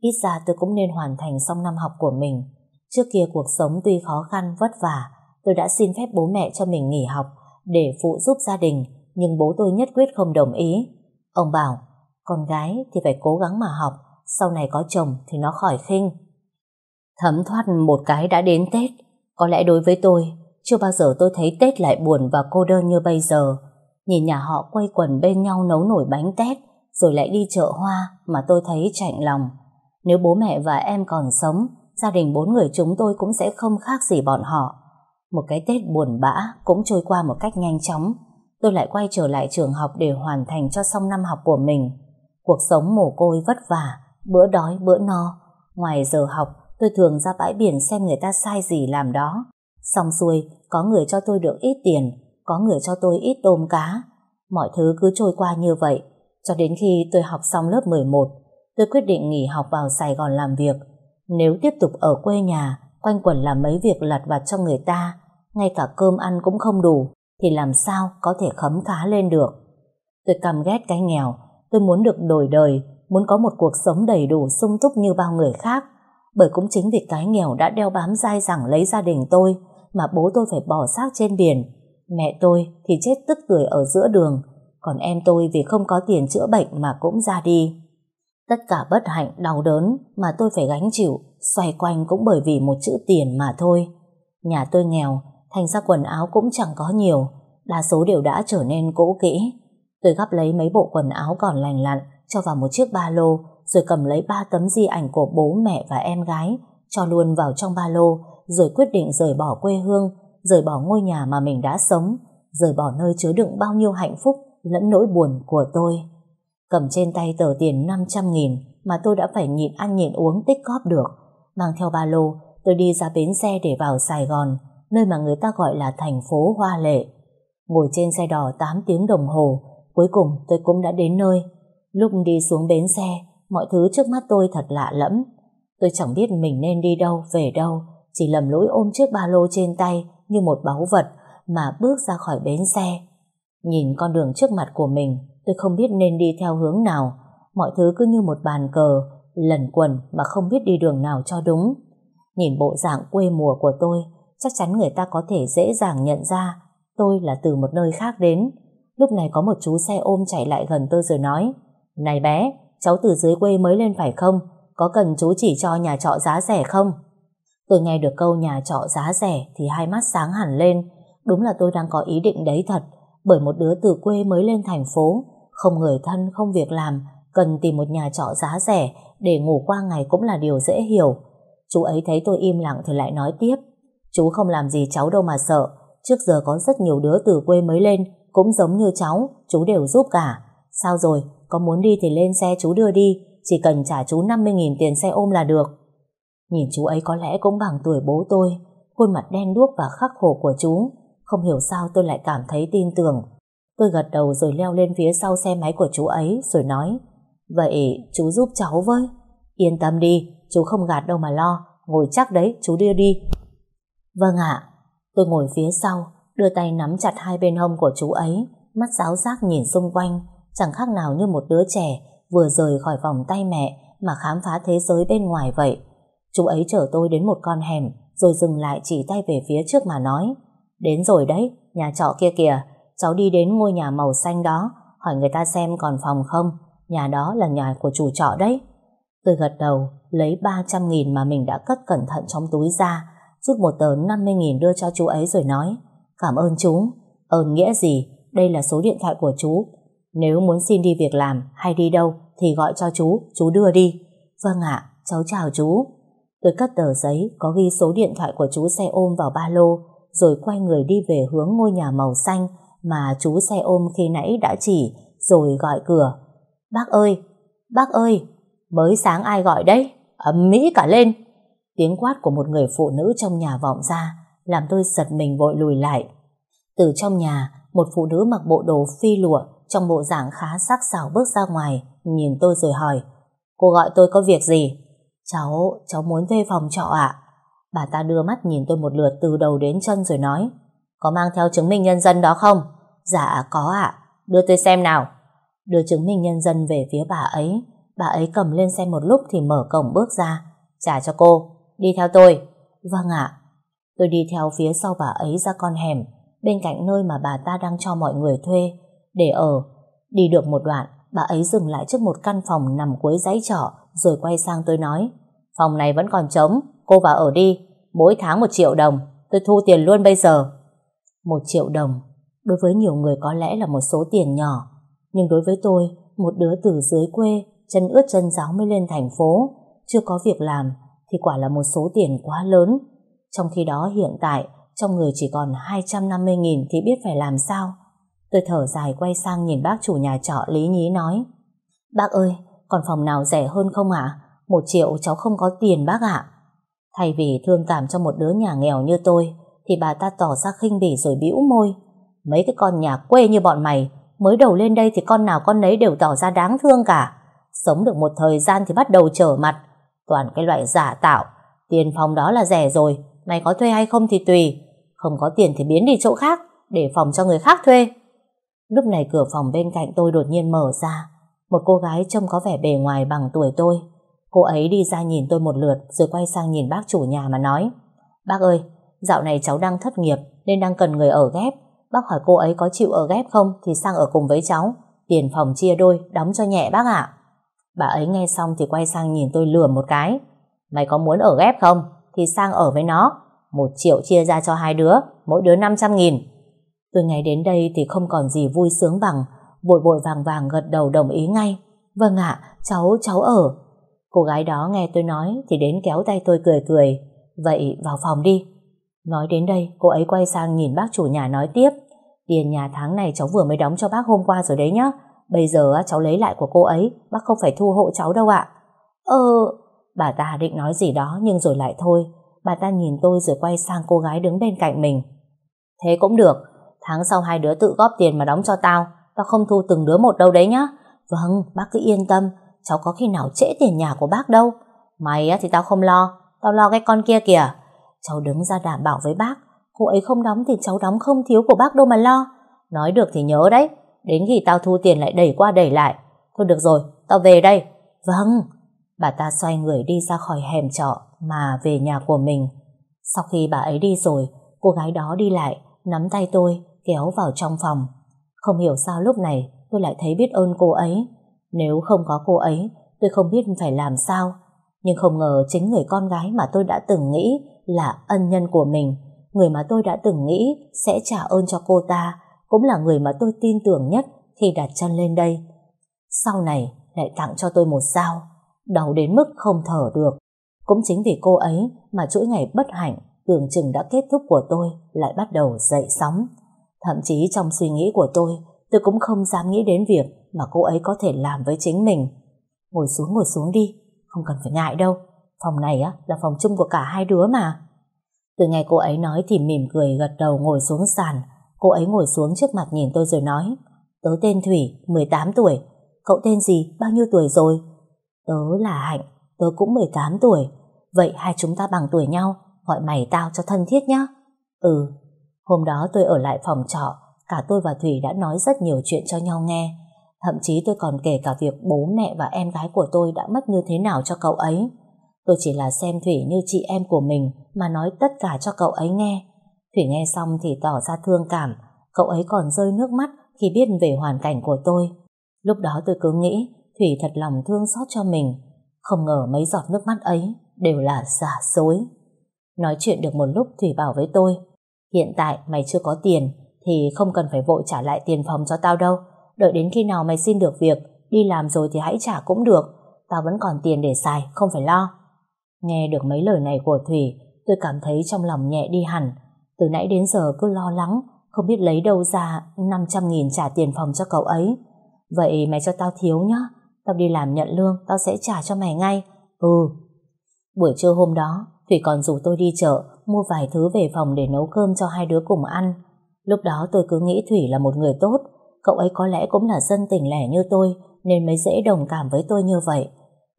Ít ra tôi cũng nên hoàn thành xong năm học của mình. Trước kia cuộc sống tuy khó khăn, vất vả, tôi đã xin phép bố mẹ cho mình nghỉ học để phụ giúp gia đình, nhưng bố tôi nhất quyết không đồng ý. Ông bảo, con gái thì phải cố gắng mà học, sau này có chồng thì nó khỏi khinh. Thấm thoát một cái đã đến Tết, có lẽ đối với tôi, chưa bao giờ tôi thấy Tết lại buồn và cô đơn như bây giờ. Nhìn nhà họ quay quần bên nhau nấu nổi bánh Tết, rồi lại đi chợ hoa mà tôi thấy chạnh lòng. Nếu bố mẹ và em còn sống, gia đình bốn người chúng tôi cũng sẽ không khác gì bọn họ. Một cái Tết buồn bã cũng trôi qua một cách nhanh chóng. Tôi lại quay trở lại trường học để hoàn thành cho xong năm học của mình. Cuộc sống mồ côi vất vả, bữa đói bữa no. Ngoài giờ học, tôi thường ra bãi biển xem người ta sai gì làm đó. Xong xuôi, có người cho tôi được ít tiền, có người cho tôi ít tôm cá. Mọi thứ cứ trôi qua như vậy, cho đến khi tôi học xong lớp 11, tôi quyết định nghỉ học vào Sài Gòn làm việc. Nếu tiếp tục ở quê nhà, quanh quẩn làm mấy việc lặt vặt cho người ta, ngay cả cơm ăn cũng không đủ, thì làm sao có thể khấm khá lên được. Tôi căm ghét cái nghèo, tôi muốn được đổi đời, muốn có một cuộc sống đầy đủ sung túc như bao người khác. Bởi cũng chính vì cái nghèo đã đeo bám dai dẳng lấy gia đình tôi, mà bố tôi phải bỏ xác trên biển. Mẹ tôi thì chết tức tuổi ở giữa đường, còn em tôi vì không có tiền chữa bệnh mà cũng ra đi. Tất cả bất hạnh, đau đớn mà tôi phải gánh chịu, xoay quanh cũng bởi vì một chữ tiền mà thôi. Nhà tôi nghèo, thành ra quần áo cũng chẳng có nhiều, đa số đều đã trở nên cũ kỹ. Tôi gắp lấy mấy bộ quần áo còn lành lặn, cho vào một chiếc ba lô, rồi cầm lấy ba tấm di ảnh của bố mẹ và em gái, cho luôn vào trong ba lô, rồi quyết định rời bỏ quê hương, rời bỏ ngôi nhà mà mình đã sống, rời bỏ nơi chứa đựng bao nhiêu hạnh phúc lẫn nỗi buồn của tôi. Cầm trên tay tờ tiền 500 nghìn, mà tôi đã phải nhịn ăn nhịn uống tích góp được. Mang theo ba lô, tôi đi ra bến xe để vào Sài Gòn, nơi mà người ta gọi là thành phố Hoa Lệ. Ngồi trên xe đò 8 tiếng đồng hồ, cuối cùng tôi cũng đã đến nơi. Lúc đi xuống bến xe, mọi thứ trước mắt tôi thật lạ lẫm. Tôi chẳng biết mình nên đi đâu, về đâu, chỉ lầm lỗi ôm chiếc ba lô trên tay như một báu vật mà bước ra khỏi bến xe. Nhìn con đường trước mặt của mình, tôi không biết nên đi theo hướng nào. Mọi thứ cứ như một bàn cờ, lần quần mà không biết đi đường nào cho đúng. Nhìn bộ dạng quê mùa của tôi, chắc chắn người ta có thể dễ dàng nhận ra tôi là từ một nơi khác đến. Lúc này có một chú xe ôm chạy lại gần tôi rồi nói Này bé, cháu từ dưới quê mới lên phải không? Có cần chú chỉ cho nhà trọ giá rẻ không? Tôi nghe được câu nhà trọ giá rẻ thì hai mắt sáng hẳn lên. Đúng là tôi đang có ý định đấy thật. Bởi một đứa từ quê mới lên thành phố, không người thân, không việc làm, cần tìm một nhà trọ giá rẻ để ngủ qua ngày cũng là điều dễ hiểu. Chú ấy thấy tôi im lặng thì lại nói tiếp. Chú không làm gì cháu đâu mà sợ. Trước giờ có rất nhiều đứa từ quê mới lên, cũng giống như cháu, chú đều giúp cả. Sao rồi, có muốn đi thì lên xe chú đưa đi, chỉ cần trả chú 50.000 tiền xe ôm là được. Nhìn chú ấy có lẽ cũng bằng tuổi bố tôi, khuôn mặt đen đuốc và khắc khổ của chú. Không hiểu sao tôi lại cảm thấy tin tưởng. Tôi gật đầu rồi leo lên phía sau xe máy của chú ấy rồi nói Vậy chú giúp cháu với. Yên tâm đi, chú không gạt đâu mà lo, ngồi chắc đấy, chú đưa đi. Vâng ạ, tôi ngồi phía sau, đưa tay nắm chặt hai bên hông của chú ấy, mắt giáo giác nhìn xung quanh, chẳng khác nào như một đứa trẻ vừa rời khỏi vòng tay mẹ mà khám phá thế giới bên ngoài vậy. Chú ấy chở tôi đến một con hẻm, rồi dừng lại chỉ tay về phía trước mà nói, đến rồi đấy, nhà trọ kia kìa, cháu đi đến ngôi nhà màu xanh đó, hỏi người ta xem còn phòng không, nhà đó là nhà của chủ trọ đấy. Tôi gật đầu, lấy 300 nghìn mà mình đã cất cẩn thận trong túi ra, rút một tờ 50 nghìn đưa cho chú ấy rồi nói, cảm ơn chú, ơn nghĩa gì, đây là số điện thoại của chú, nếu muốn xin đi việc làm hay đi đâu thì gọi cho chú, chú đưa đi. Vâng ạ, cháu chào chú. Tôi cất tờ giấy có ghi số điện thoại của chú xe ôm vào ba lô, rồi quay người đi về hướng ngôi nhà màu xanh mà chú xe ôm khi nãy đã chỉ, rồi gọi cửa. Bác ơi, bác ơi, mới sáng ai gọi đấy? Ấm mỹ cả lên. Tiếng quát của một người phụ nữ trong nhà vọng ra, làm tôi giật mình vội lùi lại. Từ trong nhà, một phụ nữ mặc bộ đồ phi lụa, trong bộ dạng khá sắc sảo bước ra ngoài, nhìn tôi rồi hỏi, cô gọi tôi có việc gì? Cháu, cháu muốn thuê phòng trọ ạ. Bà ta đưa mắt nhìn tôi một lượt từ đầu đến chân rồi nói, có mang theo chứng minh nhân dân đó không? Dạ có ạ, đưa tôi xem nào. Đưa chứng minh nhân dân về phía bà ấy, bà ấy cầm lên xem một lúc thì mở cổng bước ra, trả cho cô, đi theo tôi. Vâng ạ. Tôi đi theo phía sau bà ấy ra con hẻm, bên cạnh nơi mà bà ta đang cho mọi người thuê, để ở. Đi được một đoạn, bà ấy dừng lại trước một căn phòng nằm cuối dãy trọ, rồi quay sang tôi nói, phòng này vẫn còn trống, cô vào ở đi, mỗi tháng một triệu đồng, tôi thu tiền luôn bây giờ. Một triệu đồng, đối với nhiều người có lẽ là một số tiền nhỏ, nhưng đối với tôi, một đứa từ dưới quê, chân ướt chân giáo mới lên thành phố, chưa có việc làm, thì quả là một số tiền quá lớn. Trong khi đó hiện tại, trong người chỉ còn 250.000 thì biết phải làm sao. Tôi thở dài quay sang nhìn bác chủ nhà trọ lý nhí nói Bác ơi, còn phòng nào rẻ hơn không ạ? Một triệu cháu không có tiền bác ạ. Thay vì thương cảm cho một đứa nhà nghèo như tôi thì bà ta tỏ ra khinh bỉ rồi bĩu môi. Mấy cái con nhà quê như bọn mày mới đầu lên đây thì con nào con nấy đều tỏ ra đáng thương cả. Sống được một thời gian thì bắt đầu trở mặt. Toàn cái loại giả tạo. Tiền phòng đó là rẻ rồi. Mày có thuê hay không thì tùy. Không có tiền thì biến đi chỗ khác để phòng cho người khác thuê. Lúc này cửa phòng bên cạnh tôi đột nhiên mở ra. Một cô gái trông có vẻ bề ngoài bằng tuổi tôi. Cô ấy đi ra nhìn tôi một lượt rồi quay sang nhìn bác chủ nhà mà nói Bác ơi, dạo này cháu đang thất nghiệp nên đang cần người ở ghép. Bác hỏi cô ấy có chịu ở ghép không thì sang ở cùng với cháu. Tiền phòng chia đôi, đóng cho nhẹ bác ạ. Bà ấy nghe xong thì quay sang nhìn tôi lừa một cái. Mày có muốn ở ghép không? Thì sang ở với nó. Một triệu chia ra cho hai đứa, mỗi đứa 500 nghìn. Tôi ngày đến đây thì không còn gì vui sướng bằng, vội vội vàng vàng gật đầu đồng ý ngay. Vâng ạ, cháu, cháu ở. Cô gái đó nghe tôi nói thì đến kéo tay tôi cười cười. Vậy vào phòng đi. Nói đến đây, cô ấy quay sang nhìn bác chủ nhà nói tiếp. Tiền nhà tháng này cháu vừa mới đóng cho bác hôm qua rồi đấy nhá. Bây giờ cháu lấy lại của cô ấy, bác không phải thu hộ cháu đâu ạ. Ờ... Bà ta định nói gì đó nhưng rồi lại thôi. Bà ta nhìn tôi rồi quay sang cô gái đứng bên cạnh mình. Thế cũng được. Tháng sau hai đứa tự góp tiền mà đóng cho tao. Tao không thu từng đứa một đâu đấy nhá. Vâng, bác cứ yên tâm. Cháu có khi nào trễ tiền nhà của bác đâu. Mày á thì tao không lo. Tao lo cái con kia kìa. Cháu đứng ra đảm bảo với bác. Cô ấy không đóng thì cháu đóng không thiếu của bác đâu mà lo. Nói được thì nhớ đấy. Đến khi tao thu tiền lại đẩy qua đẩy lại. Thôi được rồi, tao về đây. Vâng. Bà ta xoay người đi ra khỏi hẻm trọ mà về nhà của mình. Sau khi bà ấy đi rồi, cô gái đó đi lại, nắm tay tôi, kéo vào trong phòng. Không hiểu sao lúc này tôi lại thấy biết ơn cô ấy. Nếu không có cô ấy, tôi không biết phải làm sao. Nhưng không ngờ chính người con gái mà tôi đã từng nghĩ là ân nhân của mình, người mà tôi đã từng nghĩ sẽ trả ơn cho cô ta, cũng là người mà tôi tin tưởng nhất khi đặt chân lên đây. Sau này lại tặng cho tôi một dao, đau đến mức không thở được. Cũng chính vì cô ấy mà chuỗi ngày bất hạnh tưởng chừng đã kết thúc của tôi lại bắt đầu dậy sóng. Thậm chí trong suy nghĩ của tôi, tôi cũng không dám nghĩ đến việc mà cô ấy có thể làm với chính mình. Ngồi xuống ngồi xuống đi, không cần phải ngại đâu. Phòng này á là phòng chung của cả hai đứa mà. Từ ngày cô ấy nói thì mỉm cười gật đầu ngồi xuống sàn. Cô ấy ngồi xuống trước mặt nhìn tôi rồi nói Tớ tên Thủy, 18 tuổi. Cậu tên gì, bao nhiêu tuổi rồi? Tớ là Hạnh, tớ cũng 18 tuổi. Vậy hai chúng ta bằng tuổi nhau, gọi mày tao cho thân thiết nhá. Ừ, hôm đó tôi ở lại phòng trọ, cả tôi và Thủy đã nói rất nhiều chuyện cho nhau nghe. Thậm chí tôi còn kể cả việc bố mẹ và em gái của tôi đã mất như thế nào cho cậu ấy. Tôi chỉ là xem Thủy như chị em của mình mà nói tất cả cho cậu ấy nghe. Thủy nghe xong thì tỏ ra thương cảm, cậu ấy còn rơi nước mắt khi biết về hoàn cảnh của tôi. Lúc đó tôi cứ nghĩ Thủy thật lòng thương xót cho mình, không ngờ mấy giọt nước mắt ấy đều là giả dối. Nói chuyện được một lúc Thủy bảo với tôi, hiện tại mày chưa có tiền thì không cần phải vội trả lại tiền phòng cho tao đâu, đợi đến khi nào mày xin được việc, đi làm rồi thì hãy trả cũng được, tao vẫn còn tiền để xài, không phải lo. Nghe được mấy lời này của Thủy, tôi cảm thấy trong lòng nhẹ đi hẳn, từ nãy đến giờ cứ lo lắng, không biết lấy đâu ra 500 nghìn trả tiền phòng cho cậu ấy. Vậy mày cho tao thiếu nhá, tao đi làm nhận lương, tao sẽ trả cho mày ngay. Ừ. Buổi trưa hôm đó, Thủy còn rủ tôi đi chợ, mua vài thứ về phòng để nấu cơm cho hai đứa cùng ăn. Lúc đó tôi cứ nghĩ Thủy là một người tốt, cậu ấy có lẽ cũng là dân tỉnh lẻ như tôi, nên mới dễ đồng cảm với tôi như vậy.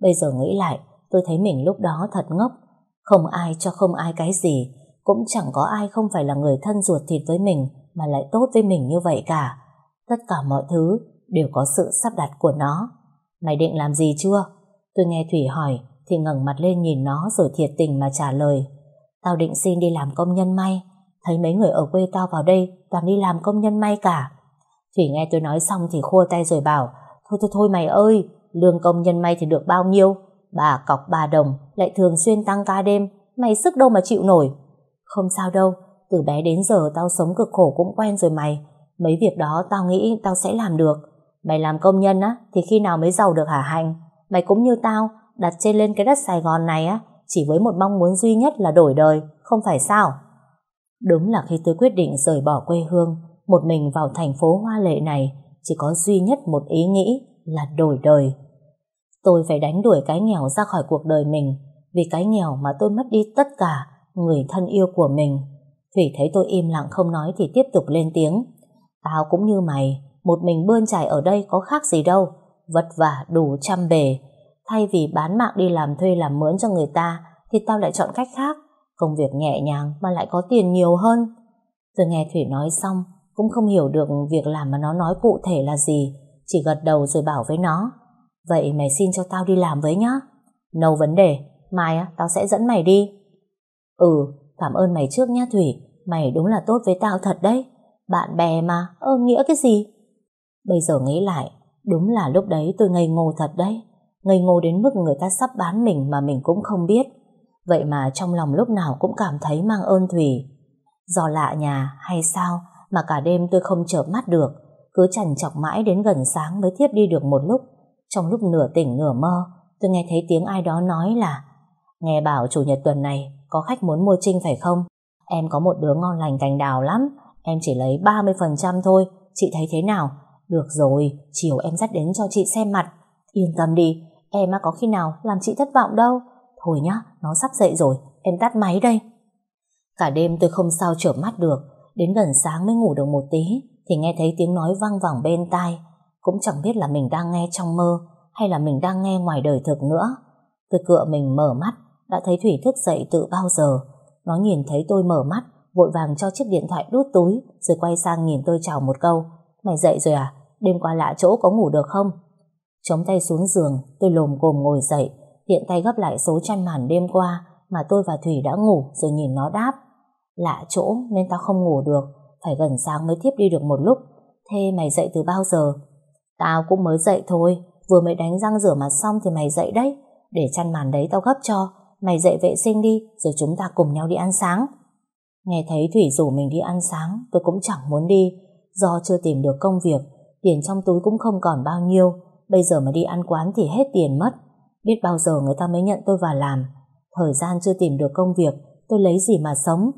Bây giờ nghĩ lại, tôi thấy mình lúc đó thật ngốc. Không ai cho không ai cái gì, cũng chẳng có ai không phải là người thân ruột thịt với mình mà lại tốt với mình như vậy cả. Tất cả mọi thứ đều có sự sắp đặt của nó. Mày định làm gì chưa? Tôi nghe Thủy hỏi thì ngẩng mặt lên nhìn nó rồi thiệt tình mà trả lời. Tao định xin đi làm công nhân may. Thấy mấy người ở quê tao vào đây toàn đi làm công nhân may cả. Thủy nghe tôi nói xong thì khua tay rồi bảo Thôi thôi thôi mày ơi, lương công nhân may thì được bao nhiêu? Bà cọc ba đồng, lại thường xuyên tăng ca đêm, mày sức đâu mà chịu nổi. Không sao đâu, từ bé đến giờ tao sống cực khổ cũng quen rồi mày. Mấy việc đó tao nghĩ tao sẽ làm được. Mày làm công nhân á, thì khi nào mới giàu được hả Hành? Mày cũng như tao, đặt trên lên cái đất Sài Gòn này á, chỉ với một mong muốn duy nhất là đổi đời, không phải sao? Đúng là khi tôi quyết định rời bỏ quê hương, một mình vào thành phố hoa lệ này, chỉ có duy nhất một ý nghĩ là đổi đời. Tôi phải đánh đuổi cái nghèo ra khỏi cuộc đời mình, vì cái nghèo mà tôi mất đi tất cả người thân yêu của mình. Thủy thấy tôi im lặng không nói thì tiếp tục lên tiếng. Tao cũng như mày, một mình bươn trải ở đây có khác gì đâu, vất vả đủ trăm bề. Thay vì bán mạng đi làm thuê làm mướn cho người ta, thì tao lại chọn cách khác, công việc nhẹ nhàng mà lại có tiền nhiều hơn. Tôi nghe Thủy nói xong, cũng không hiểu được việc làm mà nó nói cụ thể là gì, chỉ gật đầu rồi bảo với nó. Vậy mày xin cho tao đi làm với nhá. No vấn đề, mai á tao sẽ dẫn mày đi. Ừ, cảm ơn mày trước nhá Thủy, mày đúng là tốt với tao thật đấy. Bạn bè mà, ơ nghĩa cái gì? Bây giờ nghĩ lại, đúng là lúc đấy tôi ngây ngô thật đấy. Ngây ngô đến mức người ta sắp bán mình mà mình cũng không biết. Vậy mà trong lòng lúc nào cũng cảm thấy mang ơn Thủy. Do lạ nhà hay sao mà cả đêm tôi không chợp mắt được, cứ chằn chọc mãi đến gần sáng mới thiếp đi được một lúc. Trong lúc nửa tỉnh nửa mơ, tôi nghe thấy tiếng ai đó nói là Nghe bảo chủ nhật tuần này có khách muốn mua trinh phải không? Em có một đứa ngon lành cành đào lắm, em chỉ lấy 30% thôi, chị thấy thế nào? Được rồi, chiều em dắt đến cho chị xem mặt. Yên tâm đi, Em mà có khi nào làm chị thất vọng đâu. Thôi nhá, nó sắp dậy rồi, em tắt máy đây. Cả đêm tôi không sao trở mắt được, đến gần sáng mới ngủ được một tí, thì nghe thấy tiếng nói văng vẳng bên tai. Cũng chẳng biết là mình đang nghe trong mơ, hay là mình đang nghe ngoài đời thực nữa. Tôi cựa mình mở mắt, đã thấy Thủy thức dậy từ bao giờ. Nó nhìn thấy tôi mở mắt, vội vàng cho chiếc điện thoại đút túi, rồi quay sang nhìn tôi chào một câu. Mày dậy rồi à? Đêm qua lạ chỗ có ngủ được không? Chống tay xuống giường, tôi lồm cồm ngồi dậy, tiện tay gấp lại số chăn màn đêm qua mà tôi và Thủy đã ngủ rồi nhìn nó đáp. Lạ chỗ nên tao không ngủ được, phải gần sáng mới tiếp đi được một lúc. Thế mày dậy từ bao giờ? Tao cũng mới dậy thôi, vừa mới đánh răng rửa mặt xong thì mày dậy đấy. Để chăn màn đấy tao gấp cho, mày dậy vệ sinh đi, rồi chúng ta cùng nhau đi ăn sáng. Nghe thấy Thủy rủ mình đi ăn sáng, tôi cũng chẳng muốn đi, do chưa tìm được công việc, tiền trong túi cũng không còn bao nhiêu, bây giờ mà đi ăn quán thì hết tiền mất. Biết bao giờ người ta mới nhận tôi vào làm, thời gian chưa tìm được công việc, tôi lấy gì mà sống.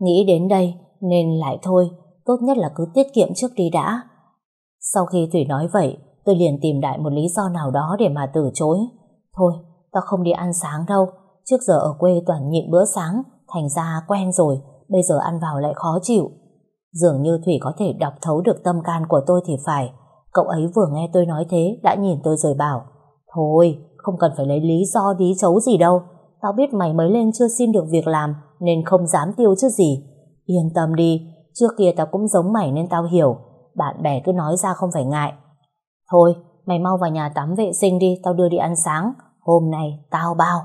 Nghĩ đến đây, nên lại thôi, tốt nhất là cứ tiết kiệm trước đi đã. Sau khi Thủy nói vậy, tôi liền tìm đại một lý do nào đó để mà từ chối. Thôi, tao không đi ăn sáng đâu, trước giờ ở quê toàn nhịn bữa sáng, thành ra quen rồi, bây giờ ăn vào lại khó chịu. Dường như Thủy có thể đọc thấu được tâm can của tôi thì phải. Cậu ấy vừa nghe tôi nói thế, đã nhìn tôi rồi bảo, Thôi, không cần phải lấy lý do đí chấu gì đâu. Tao biết mày mới lên chưa xin được việc làm, nên không dám tiêu chứ gì. Yên tâm đi, trước kia tao cũng giống mày nên tao hiểu. Bạn bè cứ nói ra không phải ngại. Thôi, mày mau vào nhà tắm vệ sinh đi, tao đưa đi ăn sáng. Hôm nay, tao bao.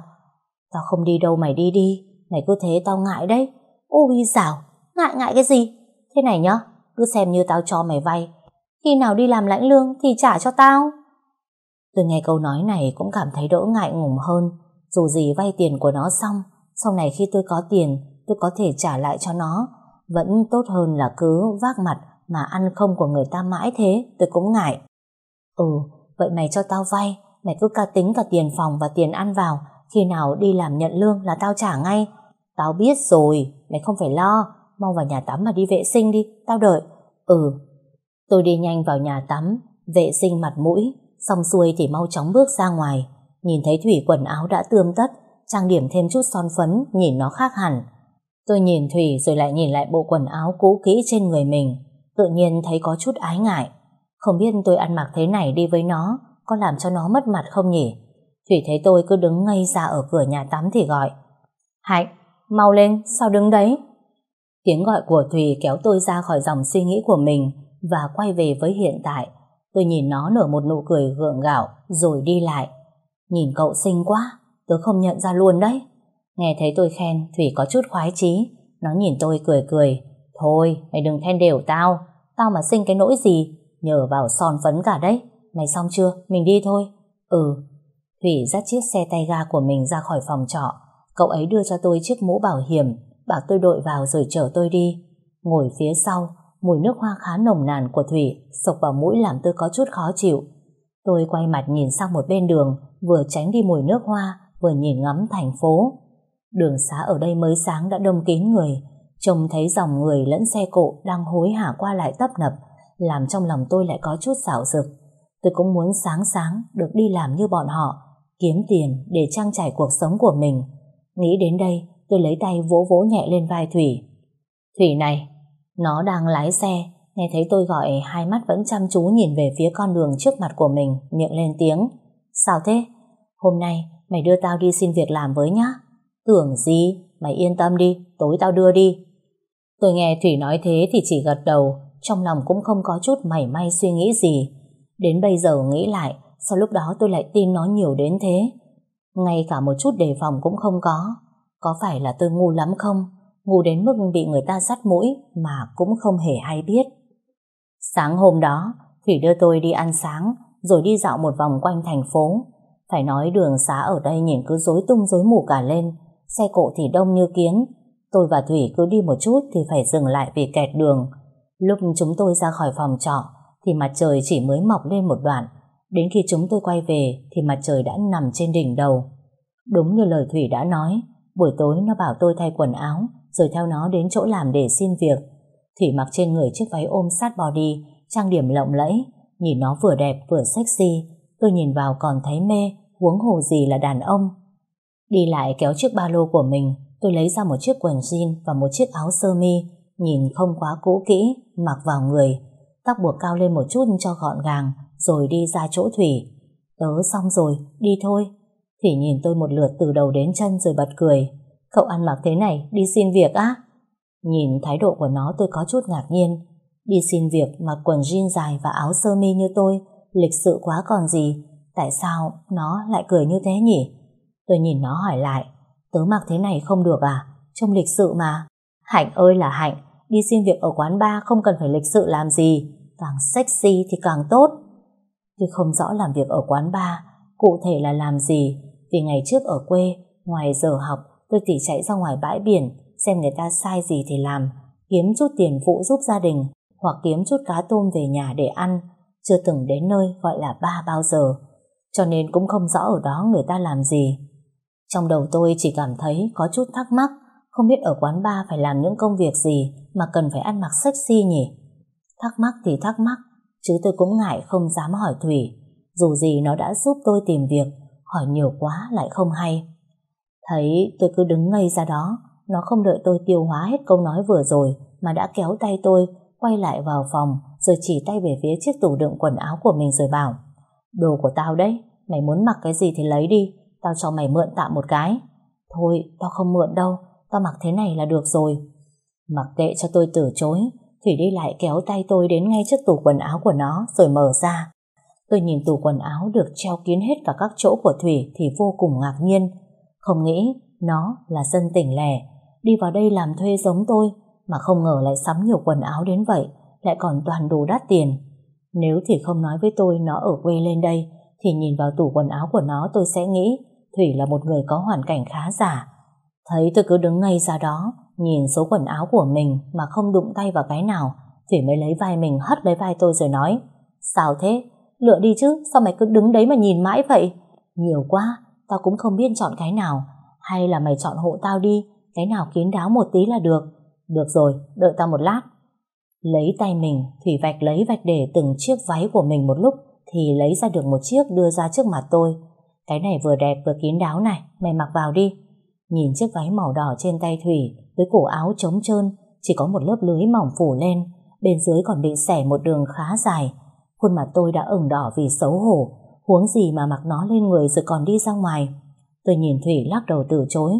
Tao không đi đâu mày đi đi, mày cứ thế tao ngại đấy. Ôi dào, ngại ngại cái gì? Thế này nhá, cứ xem như tao cho mày vay. Khi nào đi làm lãnh lương thì trả cho tao. Tôi nghe câu nói này cũng cảm thấy đỡ ngại ngùng hơn. Dù gì vay tiền của nó xong, sau này khi tôi có tiền, tôi có thể trả lại cho nó. Vẫn tốt hơn là cứ vác mặt mà ăn không của người ta mãi thế, tôi cũng ngại. Ừ, vậy mày cho tao vay, mày cứ ca tính cả tiền phòng và tiền ăn vào, khi nào đi làm nhận lương là tao trả ngay. Tao biết rồi, mày không phải lo, mau vào nhà tắm mà đi vệ sinh đi, tao đợi. Ừ, tôi đi nhanh vào nhà tắm, vệ sinh mặt mũi, xong xuôi thì mau chóng bước ra ngoài. Nhìn thấy Thủy quần áo đã tươm tất, trang điểm thêm chút son phấn, nhìn nó khác hẳn. Tôi nhìn Thủy rồi lại nhìn lại bộ quần áo cũ kỹ trên người mình, tự nhiên thấy có chút ái ngại. Không biết tôi ăn mặc thế này đi với nó, có làm cho nó mất mặt không nhỉ? Thủy thấy tôi cứ đứng ngây ra ở cửa nhà tắm thì gọi. Hạnh, mau lên, sao đứng đấy? Tiếng gọi của Thủy kéo tôi ra khỏi dòng suy nghĩ của mình và quay về với hiện tại. Tôi nhìn nó nở một nụ cười gượng gạo rồi đi lại. Nhìn cậu xinh quá, tớ không nhận ra luôn đấy. Nghe thấy tôi khen, Thủy có chút khoái chí. Nó nhìn tôi cười cười. Thôi, mày đừng khen đều tao. Tao mà sinh cái nỗi gì, nhờ vào son phấn cả đấy. Mày xong chưa? Mình đi thôi. Ừ. Thủy dắt chiếc xe tay ga của mình ra khỏi phòng trọ. Cậu ấy đưa cho tôi chiếc mũ bảo hiểm, bảo tôi đội vào rồi chở tôi đi. Ngồi phía sau, mùi nước hoa khá nồng nàn của Thủy sộc vào mũi làm tôi có chút khó chịu. Tôi quay mặt nhìn sang một bên đường, vừa tránh đi mùi nước hoa, vừa nhìn ngắm thành phố. Đường xá ở đây mới sáng đã đông kín người, trông thấy dòng người lẫn xe cộ đang hối hả qua lại tấp nập, làm trong lòng tôi lại có chút xảo rực. Tôi cũng muốn sáng sáng được đi làm như bọn họ, kiếm tiền để trang trải cuộc sống của mình. Nghĩ đến đây, tôi lấy tay vỗ vỗ nhẹ lên vai Thủy. Thủy này, nó đang lái xe, nghe thấy tôi gọi hai mắt vẫn chăm chú nhìn về phía con đường trước mặt của mình, miệng lên tiếng. Sao thế? Hôm nay mày đưa tao đi xin việc làm với nhá. Tưởng gì? Mày yên tâm đi, tối tao đưa đi. Tôi nghe Thủy nói thế thì chỉ gật đầu, trong lòng cũng không có chút mảy may suy nghĩ gì. Đến bây giờ nghĩ lại, sao lúc đó tôi lại tin nó nhiều đến thế? Ngay cả một chút đề phòng cũng không có. Có phải là tôi ngu lắm không? Ngu đến mức bị người ta sắt mũi mà cũng không hề hay biết. Sáng hôm đó, Thủy đưa tôi đi ăn sáng, rồi đi dạo một vòng quanh thành phố. Phải nói đường xá ở đây nhìn cứ rối tung rối mù cả lên, xe cộ thì đông như kiến. Tôi và Thủy cứ đi một chút thì phải dừng lại vì kẹt đường. Lúc chúng tôi ra khỏi phòng trọ, thì mặt trời chỉ mới mọc lên một đoạn. Đến khi chúng tôi quay về thì mặt trời đã nằm trên đỉnh đầu. Đúng như lời Thủy đã nói, buổi tối nó bảo tôi thay quần áo, rồi theo nó đến chỗ làm để xin việc. Thủy mặc trên người chiếc váy ôm sát body, trang điểm lộng lẫy, nhìn nó vừa đẹp vừa sexy, tôi nhìn vào còn thấy mê, huống hồ gì là đàn ông. Đi lại kéo chiếc ba lô của mình, tôi lấy ra một chiếc quần jean và một chiếc áo sơ mi, nhìn không quá cũ kỹ, mặc vào người. Tóc buộc cao lên một chút cho gọn gàng, rồi đi ra chỗ Thủy. Tớ xong rồi, đi thôi. Thủy nhìn tôi một lượt từ đầu đến chân rồi bật cười. Cậu ăn mặc thế này, đi xin việc á? Nhìn thái độ của nó tôi có chút ngạc nhiên. Đi xin việc mặc quần jean dài và áo sơ mi như tôi, lịch sự quá còn gì. Tại sao nó lại cười như thế nhỉ? Tôi nhìn nó hỏi lại, tớ mặc thế này không được à? Trông lịch sự mà. Hạnh ơi là Hạnh, đi xin việc ở quán bar không cần phải lịch sự làm gì. Càng sexy thì càng tốt. Tôi không rõ làm việc ở quán bar, cụ thể là làm gì. Vì ngày trước ở quê, ngoài giờ học, tôi tỉ chạy ra ngoài bãi biển, xem người ta sai gì thì làm, kiếm chút tiền phụ giúp gia đình, hoặc kiếm chút cá tôm về nhà để ăn, chưa từng đến nơi gọi là ba bao giờ. Cho nên cũng không rõ ở đó người ta làm gì. Trong đầu tôi chỉ cảm thấy có chút thắc mắc, không biết ở quán bar phải làm những công việc gì mà cần phải ăn mặc sexy nhỉ? Thắc mắc thì thắc mắc, chứ tôi cũng ngại không dám hỏi Thủy. Dù gì nó đã giúp tôi tìm việc, hỏi nhiều quá lại không hay. Thấy tôi cứ đứng ngây ra đó, nó không đợi tôi tiêu hóa hết câu nói vừa rồi mà đã kéo tay tôi quay lại vào phòng rồi chỉ tay về phía chiếc tủ đựng quần áo của mình rồi bảo Đồ của tao đấy, mày muốn mặc cái gì thì lấy đi, tao cho mày mượn tạm một cái. Thôi, tao không mượn đâu, tao mặc thế này là được rồi. Mặc kệ cho tôi từ chối, Thủy đi lại kéo tay tôi đến ngay trước tủ quần áo của nó rồi mở ra. Tôi nhìn tủ quần áo được treo kín hết cả các chỗ của Thủy thì vô cùng ngạc nhiên. Không nghĩ nó là dân tỉnh lẻ, đi vào đây làm thuê giống tôi mà không ngờ lại sắm nhiều quần áo đến vậy, lại còn toàn đồ đắt tiền. Nếu thì không nói với tôi nó ở quê lên đây, thì nhìn vào tủ quần áo của nó tôi sẽ nghĩ Thủy là một người có hoàn cảnh khá giả. Thấy tôi cứ đứng ngay ra đó, nhìn số quần áo của mình mà không đụng tay vào cái nào, Thủy mới lấy vai mình hất lấy vai tôi rồi nói Sao thế? Lựa đi chứ, sao mày cứ đứng đấy mà nhìn mãi vậy? Nhiều quá, tao cũng không biết chọn cái nào. Hay là mày chọn hộ tao đi, cái nào kín đáo một tí là được. Được rồi, đợi tao một lát. Lấy tay mình, Thủy vạch lấy vạch để từng chiếc váy của mình một lúc, thì lấy ra được một chiếc đưa ra trước mặt tôi. Cái này vừa đẹp vừa kín đáo này, mày mặc vào đi. Nhìn chiếc váy màu đỏ trên tay Thủy, với cổ áo trống trơn, chỉ có một lớp lưới mỏng phủ lên, bên dưới còn bị xẻ một đường khá dài. Khuôn mặt tôi đã ửng đỏ vì xấu hổ, huống gì mà mặc nó lên người rồi còn đi ra ngoài. Tôi nhìn Thủy lắc đầu từ chối.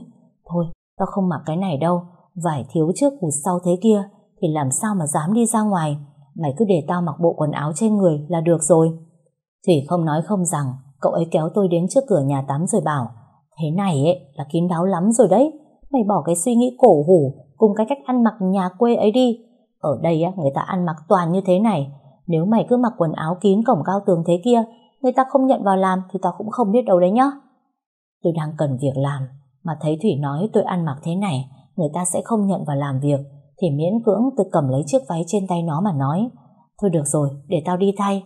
Thôi, tao không mặc cái này đâu, vải thiếu trước hụt sau thế kia, thì làm sao mà dám đi ra ngoài. Mày cứ để tao mặc bộ quần áo trên người là được rồi. Thủy không nói không rằng, cậu ấy kéo tôi đến trước cửa nhà tắm rồi bảo, thế này ấy là kín đáo lắm rồi đấy. Mày bỏ cái suy nghĩ cổ hủ cùng cái cách ăn mặc nhà quê ấy đi. Ở đây á, người ta ăn mặc toàn như thế này. Nếu mày cứ mặc quần áo kín cổng cao tường thế kia, người ta không nhận vào làm thì tao cũng không biết đâu đấy nhá. Tôi đang cần việc làm, mà thấy Thủy nói tôi ăn mặc thế này, người ta sẽ không nhận vào làm việc, thì miễn cưỡng tôi cầm lấy chiếc váy trên tay nó mà nói. Thôi được rồi, để tao đi thay.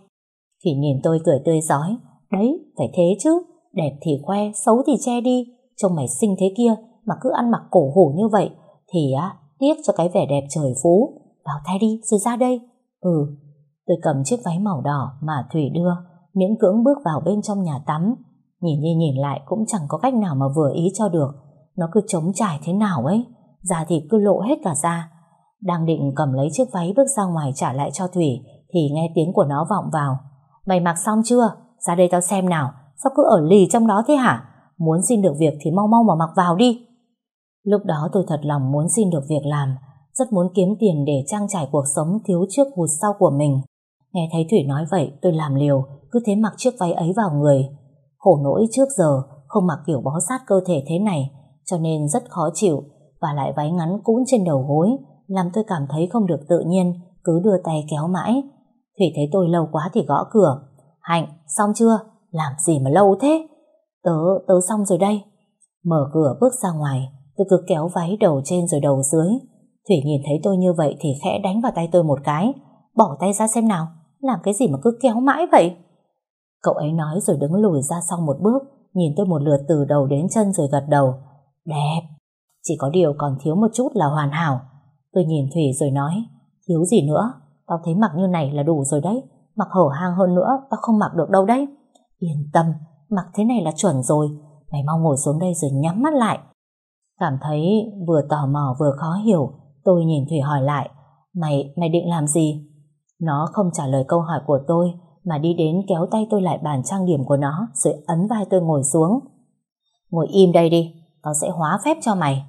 Thủy nhìn tôi cười tươi giói. Đấy, phải thế chứ. Đẹp thì khoe, xấu thì che đi. Trông mày xinh thế kia, mà cứ ăn mặc cổ hủ như vậy, thì á, tiếc cho cái vẻ đẹp trời phú. Vào thay đi, rồi ra đây. Ừ, tôi cầm chiếc váy màu đỏ mà Thủy đưa, miễn cưỡng bước vào bên trong nhà tắm. Nhìn đi nhìn lại cũng chẳng có cách nào mà vừa ý cho được. Nó cứ trống trải thế nào ấy, da thì cứ lộ hết cả da. Đang định cầm lấy chiếc váy bước ra ngoài trả lại cho Thủy, thì nghe tiếng của nó vọng vào. Mày mặc xong chưa? Ra đây tao xem nào, sao cứ ở lì trong đó thế hả? Muốn xin được việc thì mau mau mà mặc vào đi. Lúc đó tôi thật lòng muốn xin được việc làm, rất muốn kiếm tiền để trang trải cuộc sống thiếu trước hụt sau của mình. Nghe thấy Thủy nói vậy, tôi làm liều, cứ thế mặc chiếc váy ấy vào người. Khổ nỗi trước giờ, không mặc kiểu bó sát cơ thể thế này, cho nên rất khó chịu, và lại váy ngắn cũn trên đầu gối, làm tôi cảm thấy không được tự nhiên, cứ đưa tay kéo mãi. Thủy thấy tôi lâu quá thì gõ cửa. Hạnh, xong chưa? Làm gì mà lâu thế? Tớ, tớ xong rồi đây. Mở cửa bước ra ngoài, tôi cứ kéo váy đầu trên rồi đầu dưới. Thủy nhìn thấy tôi như vậy thì khẽ đánh vào tay tôi một cái. Bỏ tay ra xem nào, làm cái gì mà cứ kéo mãi vậy? Cậu ấy nói rồi đứng lùi ra sau một bước, nhìn tôi một lượt từ đầu đến chân rồi gật đầu. Đẹp, chỉ có điều còn thiếu một chút là hoàn hảo. Tôi nhìn Thủy rồi nói, thiếu gì nữa, tao thấy mặc như này là đủ rồi đấy, mặc hở hang hơn nữa, tao không mặc được đâu đấy. Yên tâm, mặc thế này là chuẩn rồi. Mày mau ngồi xuống đây rồi nhắm mắt lại. Cảm thấy vừa tò mò vừa khó hiểu, tôi nhìn Thủy hỏi lại, mày, mày định làm gì? Nó không trả lời câu hỏi của tôi, mà đi đến kéo tay tôi lại bàn trang điểm của nó, rồi ấn vai tôi ngồi xuống. Ngồi im đây đi, tao sẽ hóa phép cho mày.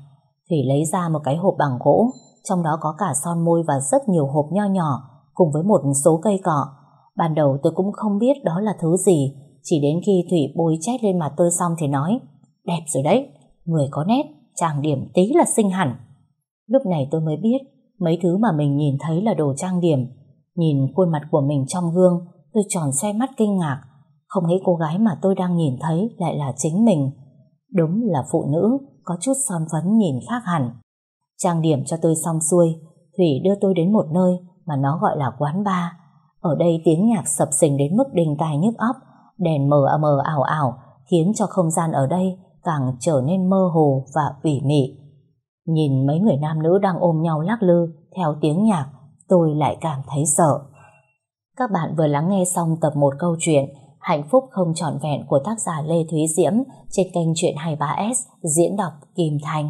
Thủy lấy ra một cái hộp bằng gỗ, trong đó có cả son môi và rất nhiều hộp nho nhỏ, cùng với một số cây cọ. Ban đầu tôi cũng không biết đó là thứ gì, chỉ đến khi Thủy bôi chét lên mặt tôi xong thì nói, đẹp rồi đấy, người có nét, trang điểm tí là xinh hẳn. Lúc này tôi mới biết, mấy thứ mà mình nhìn thấy là đồ trang điểm. Nhìn khuôn mặt của mình trong gương, tôi tròn xe mắt kinh ngạc, không nghĩ cô gái mà tôi đang nhìn thấy lại là chính mình. Đúng là phụ nữ, có chút son phấn nhìn khác hẳn. Trang điểm cho tôi xong xuôi, Thủy đưa tôi đến một nơi mà nó gọi là quán bar. Ở đây tiếng nhạc sập sình đến mức đình tài nhức óc, đèn mờ mờ ảo ảo khiến cho không gian ở đây càng trở nên mơ hồ và ủy mị. Nhìn mấy người nam nữ đang ôm nhau lắc lư theo tiếng nhạc, tôi lại cảm thấy sợ. Các bạn vừa lắng nghe xong tập 1 câu chuyện Hạnh phúc không trọn vẹn của tác giả Lê Thúy Diễm trên kênh Chuyện 23S diễn đọc Kim Thành.